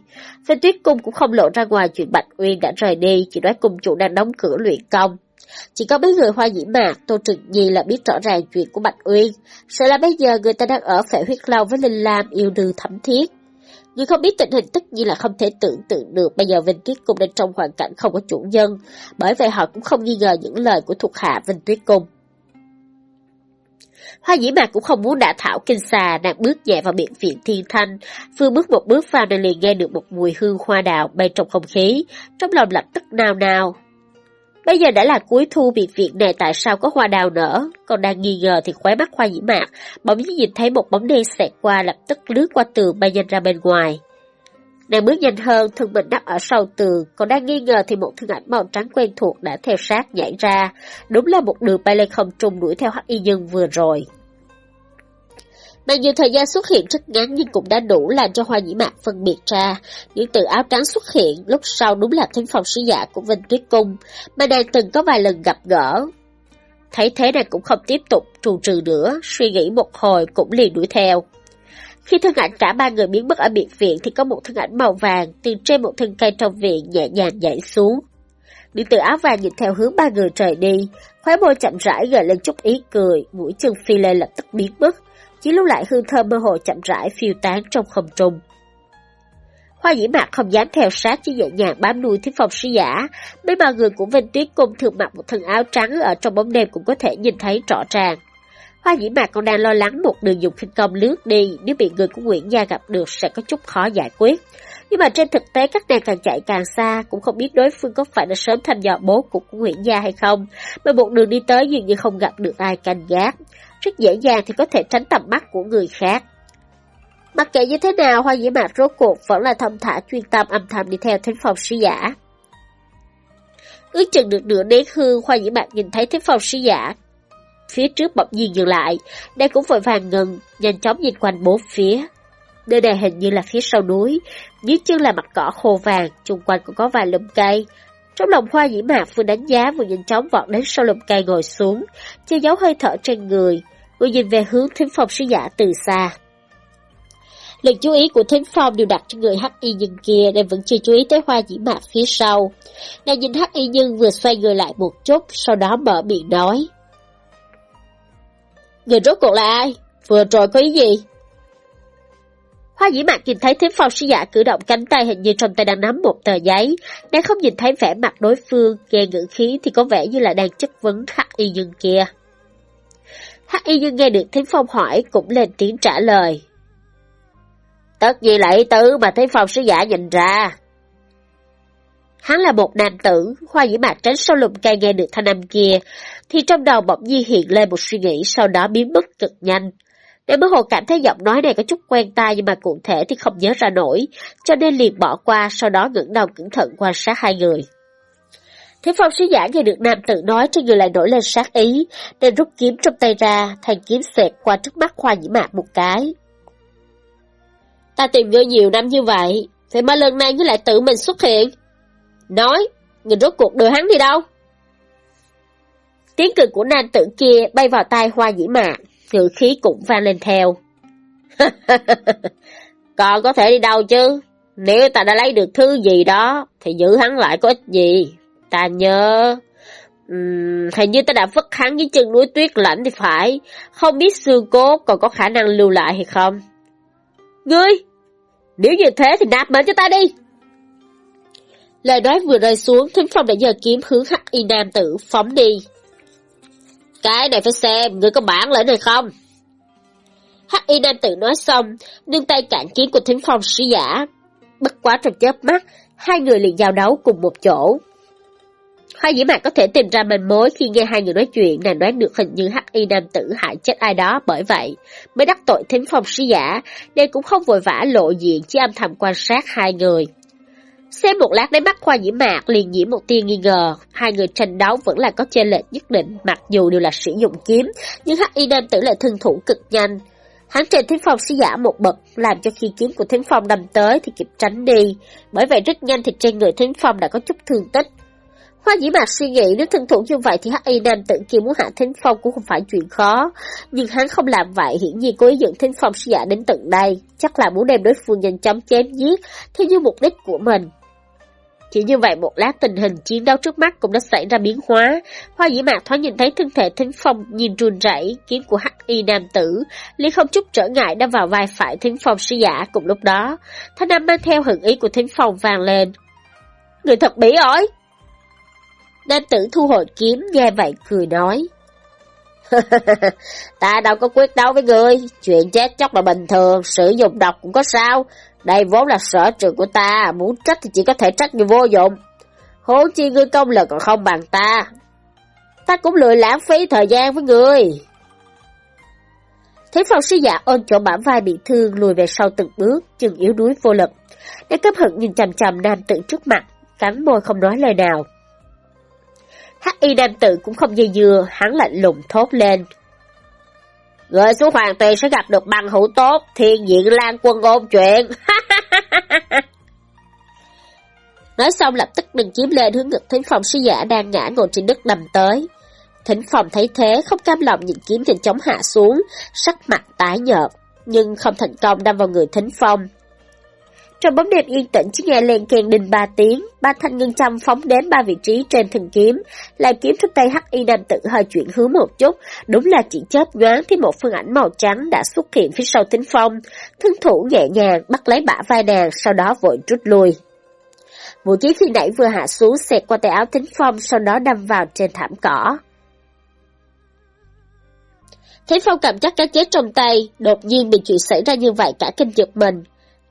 Vinh Tuyết Cung cũng không lộ ra ngoài chuyện Bạch Uyên đã rời đi, chỉ nói cung chủ đang đóng cửa luyện công. Chỉ có mấy người hoa dĩ mạc, Tô Trừng Nhi là biết rõ ràng chuyện của Bạch Uyên. Sợ là bây giờ người ta đang ở phệ huyết lâu với Linh Lam yêu đương thẩm thiết. Nhưng không biết tình hình tất nhiên là không thể tưởng tượng được bây giờ Vinh Tuyết Cung đang trong hoàn cảnh không có chủ nhân, bởi vậy họ cũng không nghi ngờ những lời của thuộc hạ Vinh Tuyết Cung. Hoa dĩ mạc cũng không muốn đả thảo kinh xà, nàng bước nhẹ vào miệng viện thiên thanh, vừa bước một bước vào nàng liền nghe được một mùi hương hoa đào bay trong không khí, trong lòng lập tức nao nao. Bây giờ đã là cuối thu biệt viện này tại sao có hoa đào nở, còn đang nghi ngờ thì khóe mắt hoa dĩ mạc, bỗng nhiên nhìn thấy một bóng đen xẹt qua lập tức lướt qua tường bay nhanh ra bên ngoài. Nàng bước nhanh hơn, thân mình đắp ở sau tường, còn đang nghi ngờ thì một thân ảnh màu trắng quen thuộc đã theo sát nhảy ra, đúng là một đường bay lên không trung đuổi theo hắc y nhân vừa rồi. Mặc dù thời gian xuất hiện rất ngắn nhưng cũng đã đủ làm cho Hoa Nhĩ Mạc phân biệt ra. Những từ áo trắng xuất hiện lúc sau đúng là thính phòng sứ giả của Vinh Tuyết Cung, mà nàng từng có vài lần gặp gỡ. Thấy thế nàng cũng không tiếp tục trù trừ nữa, suy nghĩ một hồi cũng liền đuổi theo. Khi thân ảnh cả ba người biến mất ở biệt viện thì có một thân ảnh màu vàng từ trên một thân cây trong viện nhẹ nhàng nhảy xuống. Nữ tử áo vàng nhìn theo hướng ba người trời đi, khóe môi chậm rãi gợi lên chút ý cười, mũi chân phi lê lập tức biến mất, chỉ lưu lại hương thơm mơ hồ chậm rãi phiêu tán trong không trung. Hoa dĩ mạc không dám theo sát chỉ nhẹ nhàng bám đuôi thiết phòng sư giả, mấy ba người của Vinh Tuyết Cung thường mặc một thân áo trắng ở trong bóng đêm cũng có thể nhìn thấy rõ ràng. Hoa dĩ mạc còn đang lo lắng một đường dùng khinh công lướt đi, nếu bị người của Nguyễn Gia gặp được sẽ có chút khó giải quyết. Nhưng mà trên thực tế các nàng càng chạy càng xa, cũng không biết đối phương có phải đã sớm thăm dò bố của Nguyễn Gia hay không, mà một đường đi tới dường như không gặp được ai canh gác. rất dễ dàng thì có thể tránh tầm mắt của người khác. Mặc kệ như thế nào, hoa dĩ mạc rốt cuộc vẫn là thông thả chuyên tâm âm thầm đi theo thính phòng sứ giả. Ước chừng được nửa nén hương, hoa dĩ mạc nhìn thấy thính phòng sứ giả. Phía trước bỗng nhiên dừng lại, đây cũng vội vàng ngừng, nhanh chóng nhìn quanh bốn phía. Nơi này hình như là phía sau núi, dưới chân là mặt cỏ khô vàng, chung quanh cũng có vài lùm cây. Trong lòng hoa dĩ mạc vừa đánh giá vừa nhanh chóng vọt đến sau lùm cây ngồi xuống, che giấu hơi thở trên người, vừa nhìn về hướng thính phòng sứ giả từ xa. Lực chú ý của Thính Phong đều đặt cho người hắc y nhân kia nên vẫn chưa chú ý tới hoa dĩ mạc phía sau. Nàng nhìn hắc y nhân vừa xoay người lại một chút, sau đó mở miệng nói. Người rốt cuộc là ai? Vừa rồi có ý gì? Hoa dĩ mạc nhìn thấy thiếp Phong sứ giả cử động cánh tay hình như trong tay đang nắm một tờ giấy. Nếu không nhìn thấy vẻ mặt đối phương, nghe ngữ khí thì có vẻ như là đang chất vấn hắc y nhân kia. Hắc y nhân nghe được thiếp Phong hỏi cũng lên tiếng trả lời. Tất nhiên là ý tứ mà thiếp phong sứ giả nhìn ra. Hắn là một nam tử, hoa dĩ mạc tránh sau lùm cây nghe được thanh âm kia, thì trong đầu bỗng nhiên hiện lên một suy nghĩ sau đó biến mất cực nhanh. Để mới hồ cảm thấy giọng nói này có chút quen tai nhưng mà cụ thể thì không nhớ ra nổi, cho nên liền bỏ qua sau đó ngẩng đầu cẩn thận quan sát hai người. Thế phong sứ giả nghe được nam tử nói trên người lại nổi lên sát ý, nên rút kiếm trong tay ra, thanh kiếm xẹt qua trước mắt hoa dĩ mạc một cái. Ta tìm ngươi nhiều năm như vậy, vậy mà lần này ngươi lại tự mình xuất hiện. Nói, người rốt cuộc đưa hắn đi đâu? Tiếng cười của nam tử kia bay vào tai hoa dĩ mạ, ngữ khí cũng vang lên theo. Còn có thể đi đâu chứ? Nếu ta đã lấy được thứ gì đó, thì giữ hắn lại có ích gì? Ta nhớ... Uhm, hình như ta đã vứt hắn dưới chân núi tuyết lạnh thì phải, không biết xương cốt còn có khả năng lưu lại hay không. Ngươi! Nếu như thế thì nạp mệnh cho ta đi! Lời nói vừa rơi xuống, Thính Phong đã giờ kiếm hướng hắc y nam tử phóng đi. Cái này phải xem, người có bản lĩnh này không? Hắc y nam tử nói xong, nâng tay cản kiếm của Thính Phong sứ giả. Bất quá trong chớp mắt, hai người liền giao đấu cùng một chỗ. Hoa dĩ mạc có thể tìm ra manh mối khi nghe hai người nói chuyện, nàng đoán được hình như hắc y nam tử hại chết ai đó bởi vậy, mới đắc tội thính phong sứ giả, nên cũng không vội vã lộ diện chỉ âm thầm quan sát hai người. Xem một lát đến mắt khoa nhiễm mạc liền nhiễm một tia nghi ngờ, hai người tranh đấu vẫn là có chênh lệch nhất định, mặc dù đều là sử dụng kiếm, nhưng hắc y nam tử lại thân thủ cực nhanh. Hắn trên thính phong suy giả một bậc, làm cho khi kiếm của thính phong đâm tới thì kịp tránh đi, bởi vậy rất nhanh thì trên người thính phong đã có chút thương tích, Hoa dĩ mạc suy nghĩ nếu thân thủ như vậy thì hắc y nam tự kia muốn hạ thính phong cũng không phải chuyện khó. Nhưng hắn không làm vậy hiển nhiên cố ý dẫn thính phong suy giả đến tận đây. Chắc là muốn đem đối phương nhanh chóng chém giết theo như mục đích của mình. Chỉ như vậy một lát tình hình chiến đấu trước mắt cũng đã xảy ra biến hóa. Hoa dĩ mạc thoáng nhìn thấy thân thể thính phong nhìn run rẩy kiếm của hắc y nam tử, liền không chút trở ngại đâm vào vai phải thính phong sứ giả cùng lúc đó. Thanh nam mang theo hận ý của thính phong vàng lên. Người thật bỉ ổi! Nam tử thu hồi kiếm nghe vậy cười nói. ta đâu có quyết đấu với ngươi, chuyện chết chóc là bình thường, sử dụng độc cũng có sao. Đây vốn là sở trường của ta, muốn trách thì chỉ có thể trách người vô dụng. Hố chi ngươi công lực còn không bằng ta. Ta cũng lười lãng phí thời gian với ngươi. Thế phòng sư giả ôn chỗ bảm vai bị thương lùi về sau từng bước, chừng yếu đuối vô lực. Đã cấp hận nhìn chằm chằm nam tử trước mặt, cắn môi không nói lời nào. Hắc y nam tử cũng không dây dưa, hắn lạnh lùng thốt lên. Người xuống hoàng tuyền sẽ gặp được bằng hữu tốt, thiên diện lan quân ôn chuyện. Nói xong lập tức đừng kiếm lên hướng ngực thính phòng sứ giả đang ngã ngồi trên đất đầm tới. Thính phòng thấy thế, không cam lòng nhìn kiếm trên chống hạ xuống, sắc mặt tái nhợt, nhưng không thành công đâm vào người thính phong. Trong bóng đêm yên tĩnh chỉ nghe lên kèn đình ba tiếng, ba thanh ngân châm phóng đến ba vị trí trên thần kiếm, lại kiếm trong tay hắc y nam tự hơi chuyển hướng một chút, đúng là chỉ chớp nhoáng thì một phương ảnh màu trắng đã xuất hiện phía sau tính phong, thân thủ nhẹ nhàng bắt lấy bả vai nàng, sau đó vội rút lui. Vũ kiếm khi nãy vừa hạ xuống xẹt qua tay áo tính phong, sau đó đâm vào trên thảm cỏ. Thế phong cảm giác cái chết trong tay, đột nhiên bị chuyện xảy ra như vậy cả kinh giật mình,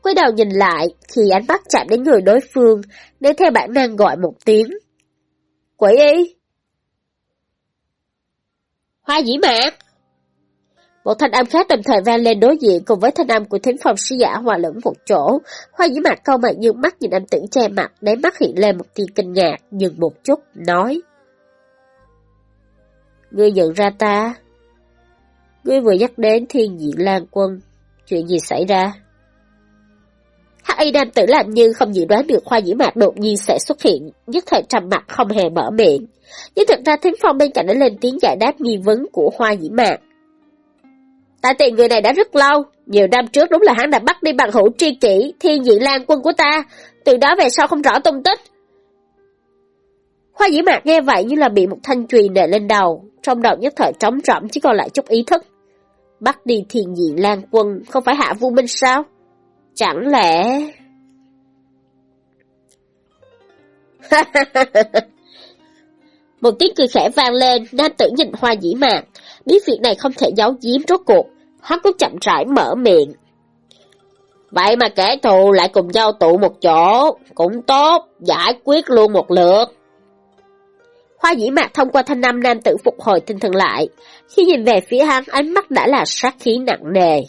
Quay đầu nhìn lại, thì ánh mắt chạm đến người đối phương, nên theo bản năng gọi một tiếng. Quỷ y! Hoa dĩ mạc! Một thanh âm khác đồng thời vang lên đối diện cùng với thanh âm của thính phòng sứ giả hòa lẫn một chỗ. Hoa dĩ mạc câu mày dương mắt nhìn anh tưởng che mặt, đáy mắt hiện lên một tia kinh ngạc, dừng một chút, nói. Ngươi nhận ra ta? Ngươi vừa nhắc đến thiên diện lan quân, chuyện gì xảy ra? Hắc y nam tử làm như không dự đoán được hoa dĩ mạc đột nhiên sẽ xuất hiện, nhất thời trầm mặt không hề mở miệng. Nhưng thực ra thính phong bên cạnh đã lên tiếng giải đáp nghi vấn của hoa dĩ mạc. Ta tìm người này đã rất lâu, nhiều năm trước đúng là hắn đã bắt đi bằng hữu tri kỷ, thiên dị lan quân của ta, từ đó về sau không rõ tung tích. Hoa dĩ mạc nghe vậy như là bị một thanh chùy nệ lên đầu, trong đầu nhất thời trống rỗng chỉ còn lại chút ý thức. Bắt đi thiên dị lan quân, không phải hạ vu minh sao? Chẳng lẽ... Một tiếng cười khẽ vang lên, nam tử nhìn hoa dĩ mạc, biết việc này không thể giấu giếm rốt cuộc, hắn cũng chậm rãi mở miệng. Vậy mà kẻ thù lại cùng nhau tụ một chỗ, cũng tốt, giải quyết luôn một lượt. Hoa dĩ mạc thông qua thanh năm nam tử phục hồi tinh thần lại, khi nhìn về phía hắn ánh mắt đã là sát khí nặng nề.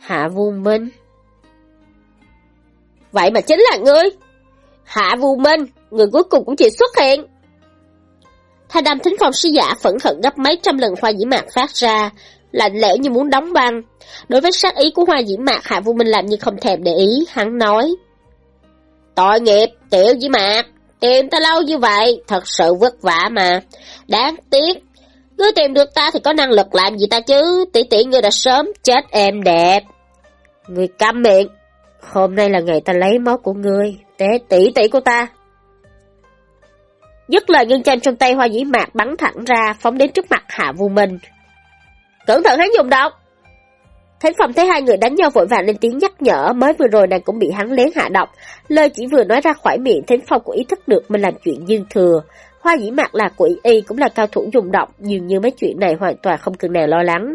Hạ Vu Minh Vậy mà chính là ngươi! Hạ Vu Minh, người cuối cùng cũng chỉ xuất hiện. Thanh đam thính phong sứ giả phẫn hận gấp mấy trăm lần hoa dĩ mạc phát ra, lạnh lẽo như muốn đóng băng. Đối với sát ý của hoa dĩ mạc, Hạ Vu Minh làm như không thèm để ý, hắn nói. Tội nghiệp, tiểu dĩ mạc, tìm ta lâu như vậy, thật sự vất vả mà. Đáng tiếc, ngươi tìm được ta thì có năng lực làm gì ta chứ, tỷ tỷ ngươi đã sớm chết em đẹp. Ngươi câm miệng, hôm nay là ngày ta lấy máu của ngươi, tế tỷ tỷ của ta. Dứt lời ngân chanh trong tay hoa dĩ mạc bắn thẳng ra, phóng đến trước mặt Hạ Vu Minh. Cẩn thận hắn dùng độc! Thánh phòng thấy hai người đánh nhau vội vàng lên tiếng nhắc nhở, mới vừa rồi nàng cũng bị hắn lén hạ độc. Lời chỉ vừa nói ra khỏi miệng, thánh phong cũng ý thức được mình làm chuyện dư thừa. Hoa dĩ mạc là quỷ y cũng là cao thủ dùng độc, dường như mấy chuyện này hoàn toàn không cần nào lo lắng.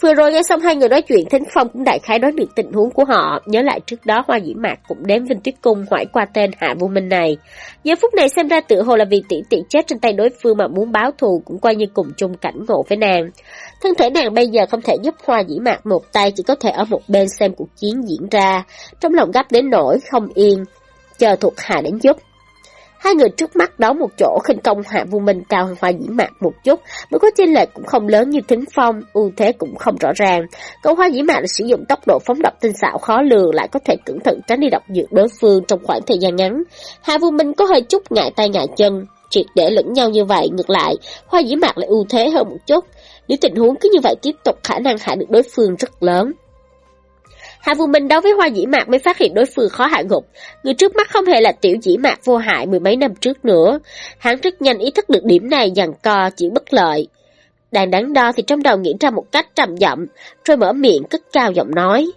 Vừa rồi nghe xong hai người nói chuyện, Thính Phong cũng đại khái đoán được tình huống của họ, nhớ lại trước đó Hoa Dĩ Mạc cũng đến Vinh Tuyết Cung hỏi qua tên Hạ Vô Minh này. Giờ phút này xem ra tự hồ là vì tỷ tỷ chết trên tay đối phương mà muốn báo thù cũng coi như cùng chung cảnh ngộ với nàng. Thân thể nàng bây giờ không thể giúp Hoa Dĩ Mạc một tay, chỉ có thể ở một bên xem cuộc chiến diễn ra, trong lòng gấp đến nỗi không yên, chờ thuộc hạ đến giúp. Hai người trước mắt đó một chỗ khinh công hạ vu minh cao hơn hoa dĩ mạc một chút, mới có chênh lệch cũng không lớn như thính phong, ưu thế cũng không rõ ràng. Cậu hoa dĩ mạc là sử dụng tốc độ phóng độc tinh xảo khó lường lại có thể cẩn thận tránh đi độc dược đối phương trong khoảng thời gian ngắn. Hạ vu minh có hơi chút ngại tay ngại chân, triệt để lẫn nhau như vậy ngược lại, hoa dĩ mạc lại ưu thế hơn một chút. Nếu tình huống cứ như vậy tiếp tục khả năng hạ được đối phương rất lớn. Hạ Vũ Minh đấu với Hoa Dĩ Mạc mới phát hiện đối phương khó hạ gục. Người trước mắt không hề là tiểu dĩ mạc vô hại mười mấy năm trước nữa. Hắn rất nhanh ý thức được điểm này dằn co chỉ bất lợi. Đang đáng đo thì trong đầu nghĩ ra một cách trầm giọng, rồi mở miệng cất cao giọng nói.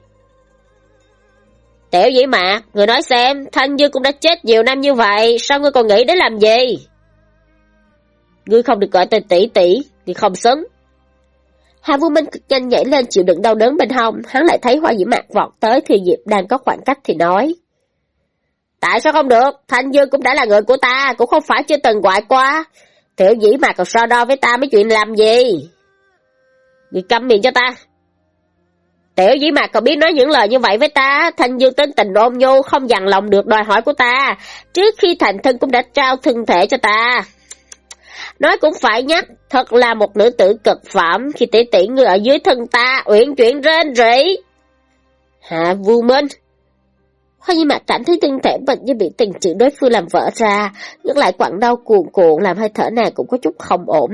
Tiểu dĩ mạc, người nói xem, Thanh Dư cũng đã chết nhiều năm như vậy, sao ngươi còn nghĩ đến làm gì? Ngươi không được gọi tên tỷ tỷ, thì không xứng. Hà Vũ Minh cực nhanh nhảy lên chịu đựng đau đớn bên hông, hắn lại thấy hoa dĩ mạc vọt tới thì Diệp đang có khoảng cách thì nói. Tại sao không được? Thanh Dương cũng đã là người của ta, cũng không phải chưa từng gọi qua. Tiểu dĩ mạc còn so đo với ta mấy chuyện làm gì? Người câm miệng cho ta. Tiểu dĩ mạc còn biết nói những lời như vậy với ta, Thanh Dương tính tình ôn nhu, không dằn lòng được đòi hỏi của ta. Trước khi thành thân cũng đã trao thân thể cho ta. Nói cũng phải nhắc, thật là một nữ tử cực phẩm khi tỷ tỷ người ở dưới thân ta, uyển chuyển rên rỉ. Hạ Vu Minh Hoa Nhi Mạc cảm thấy tinh thể bệnh như bị tình chữ đối phương làm vỡ ra, ngược lại quặn đau cuồn cuộn làm hơi thở nàng cũng có chút không ổn.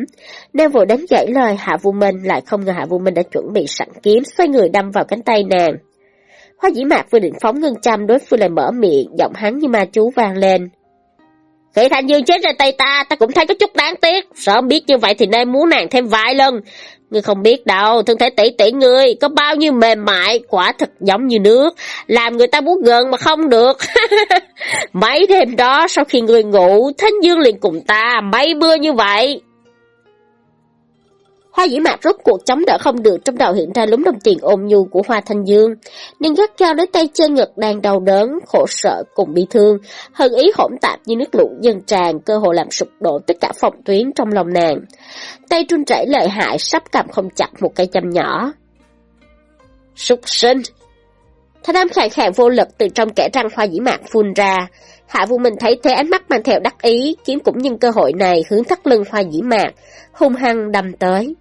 Nên vội đánh gãy lời Hạ Vu Minh lại không ngờ Hạ Vu Minh đã chuẩn bị sẵn kiếm, xoay người đâm vào cánh tay nàng. Hoa dĩ mạc vừa định phóng ngân chăm đối phương lại mở miệng, giọng hắn như ma chú vang lên. Khi Thanh Dương chết ra tay ta, ta cũng thấy có chút đáng tiếc. Sớm biết như vậy thì nên muốn nàng thêm vài lần. Ngươi không biết đâu, thân thể tỷ tỷ ngươi có bao nhiêu mềm mại, quả thật giống như nước, làm người ta muốn gần mà không được. mấy đêm đó sau khi ngươi ngủ, Thanh Dương liền cùng ta mấy bữa như vậy. Hoa dĩ mạc rốt cuộc chống đỡ không được trong đầu hiện ra lúng đồng tiền ôm nhu của Hoa Thanh Dương, nên gắt cao đến tay chân ngực đang đau đớn, khổ sở cùng bị thương, hận ý hỗn tạp như nước lũ dâng tràn, cơ hội làm sụp đổ tất cả phòng tuyến trong lòng nàng. Tay trun chảy lợi hại sắp cầm không chặt một cây châm nhỏ. Súc sinh! Thanh âm khàn khàn vô lực từ trong kẻ răng hoa dĩ mạc phun ra. Hạ Vũ Minh thấy thế ánh mắt mang theo đắc ý, kiếm cũng nhân cơ hội này hướng thắt lưng hoa dĩ mạc, hung hăng đâm tới.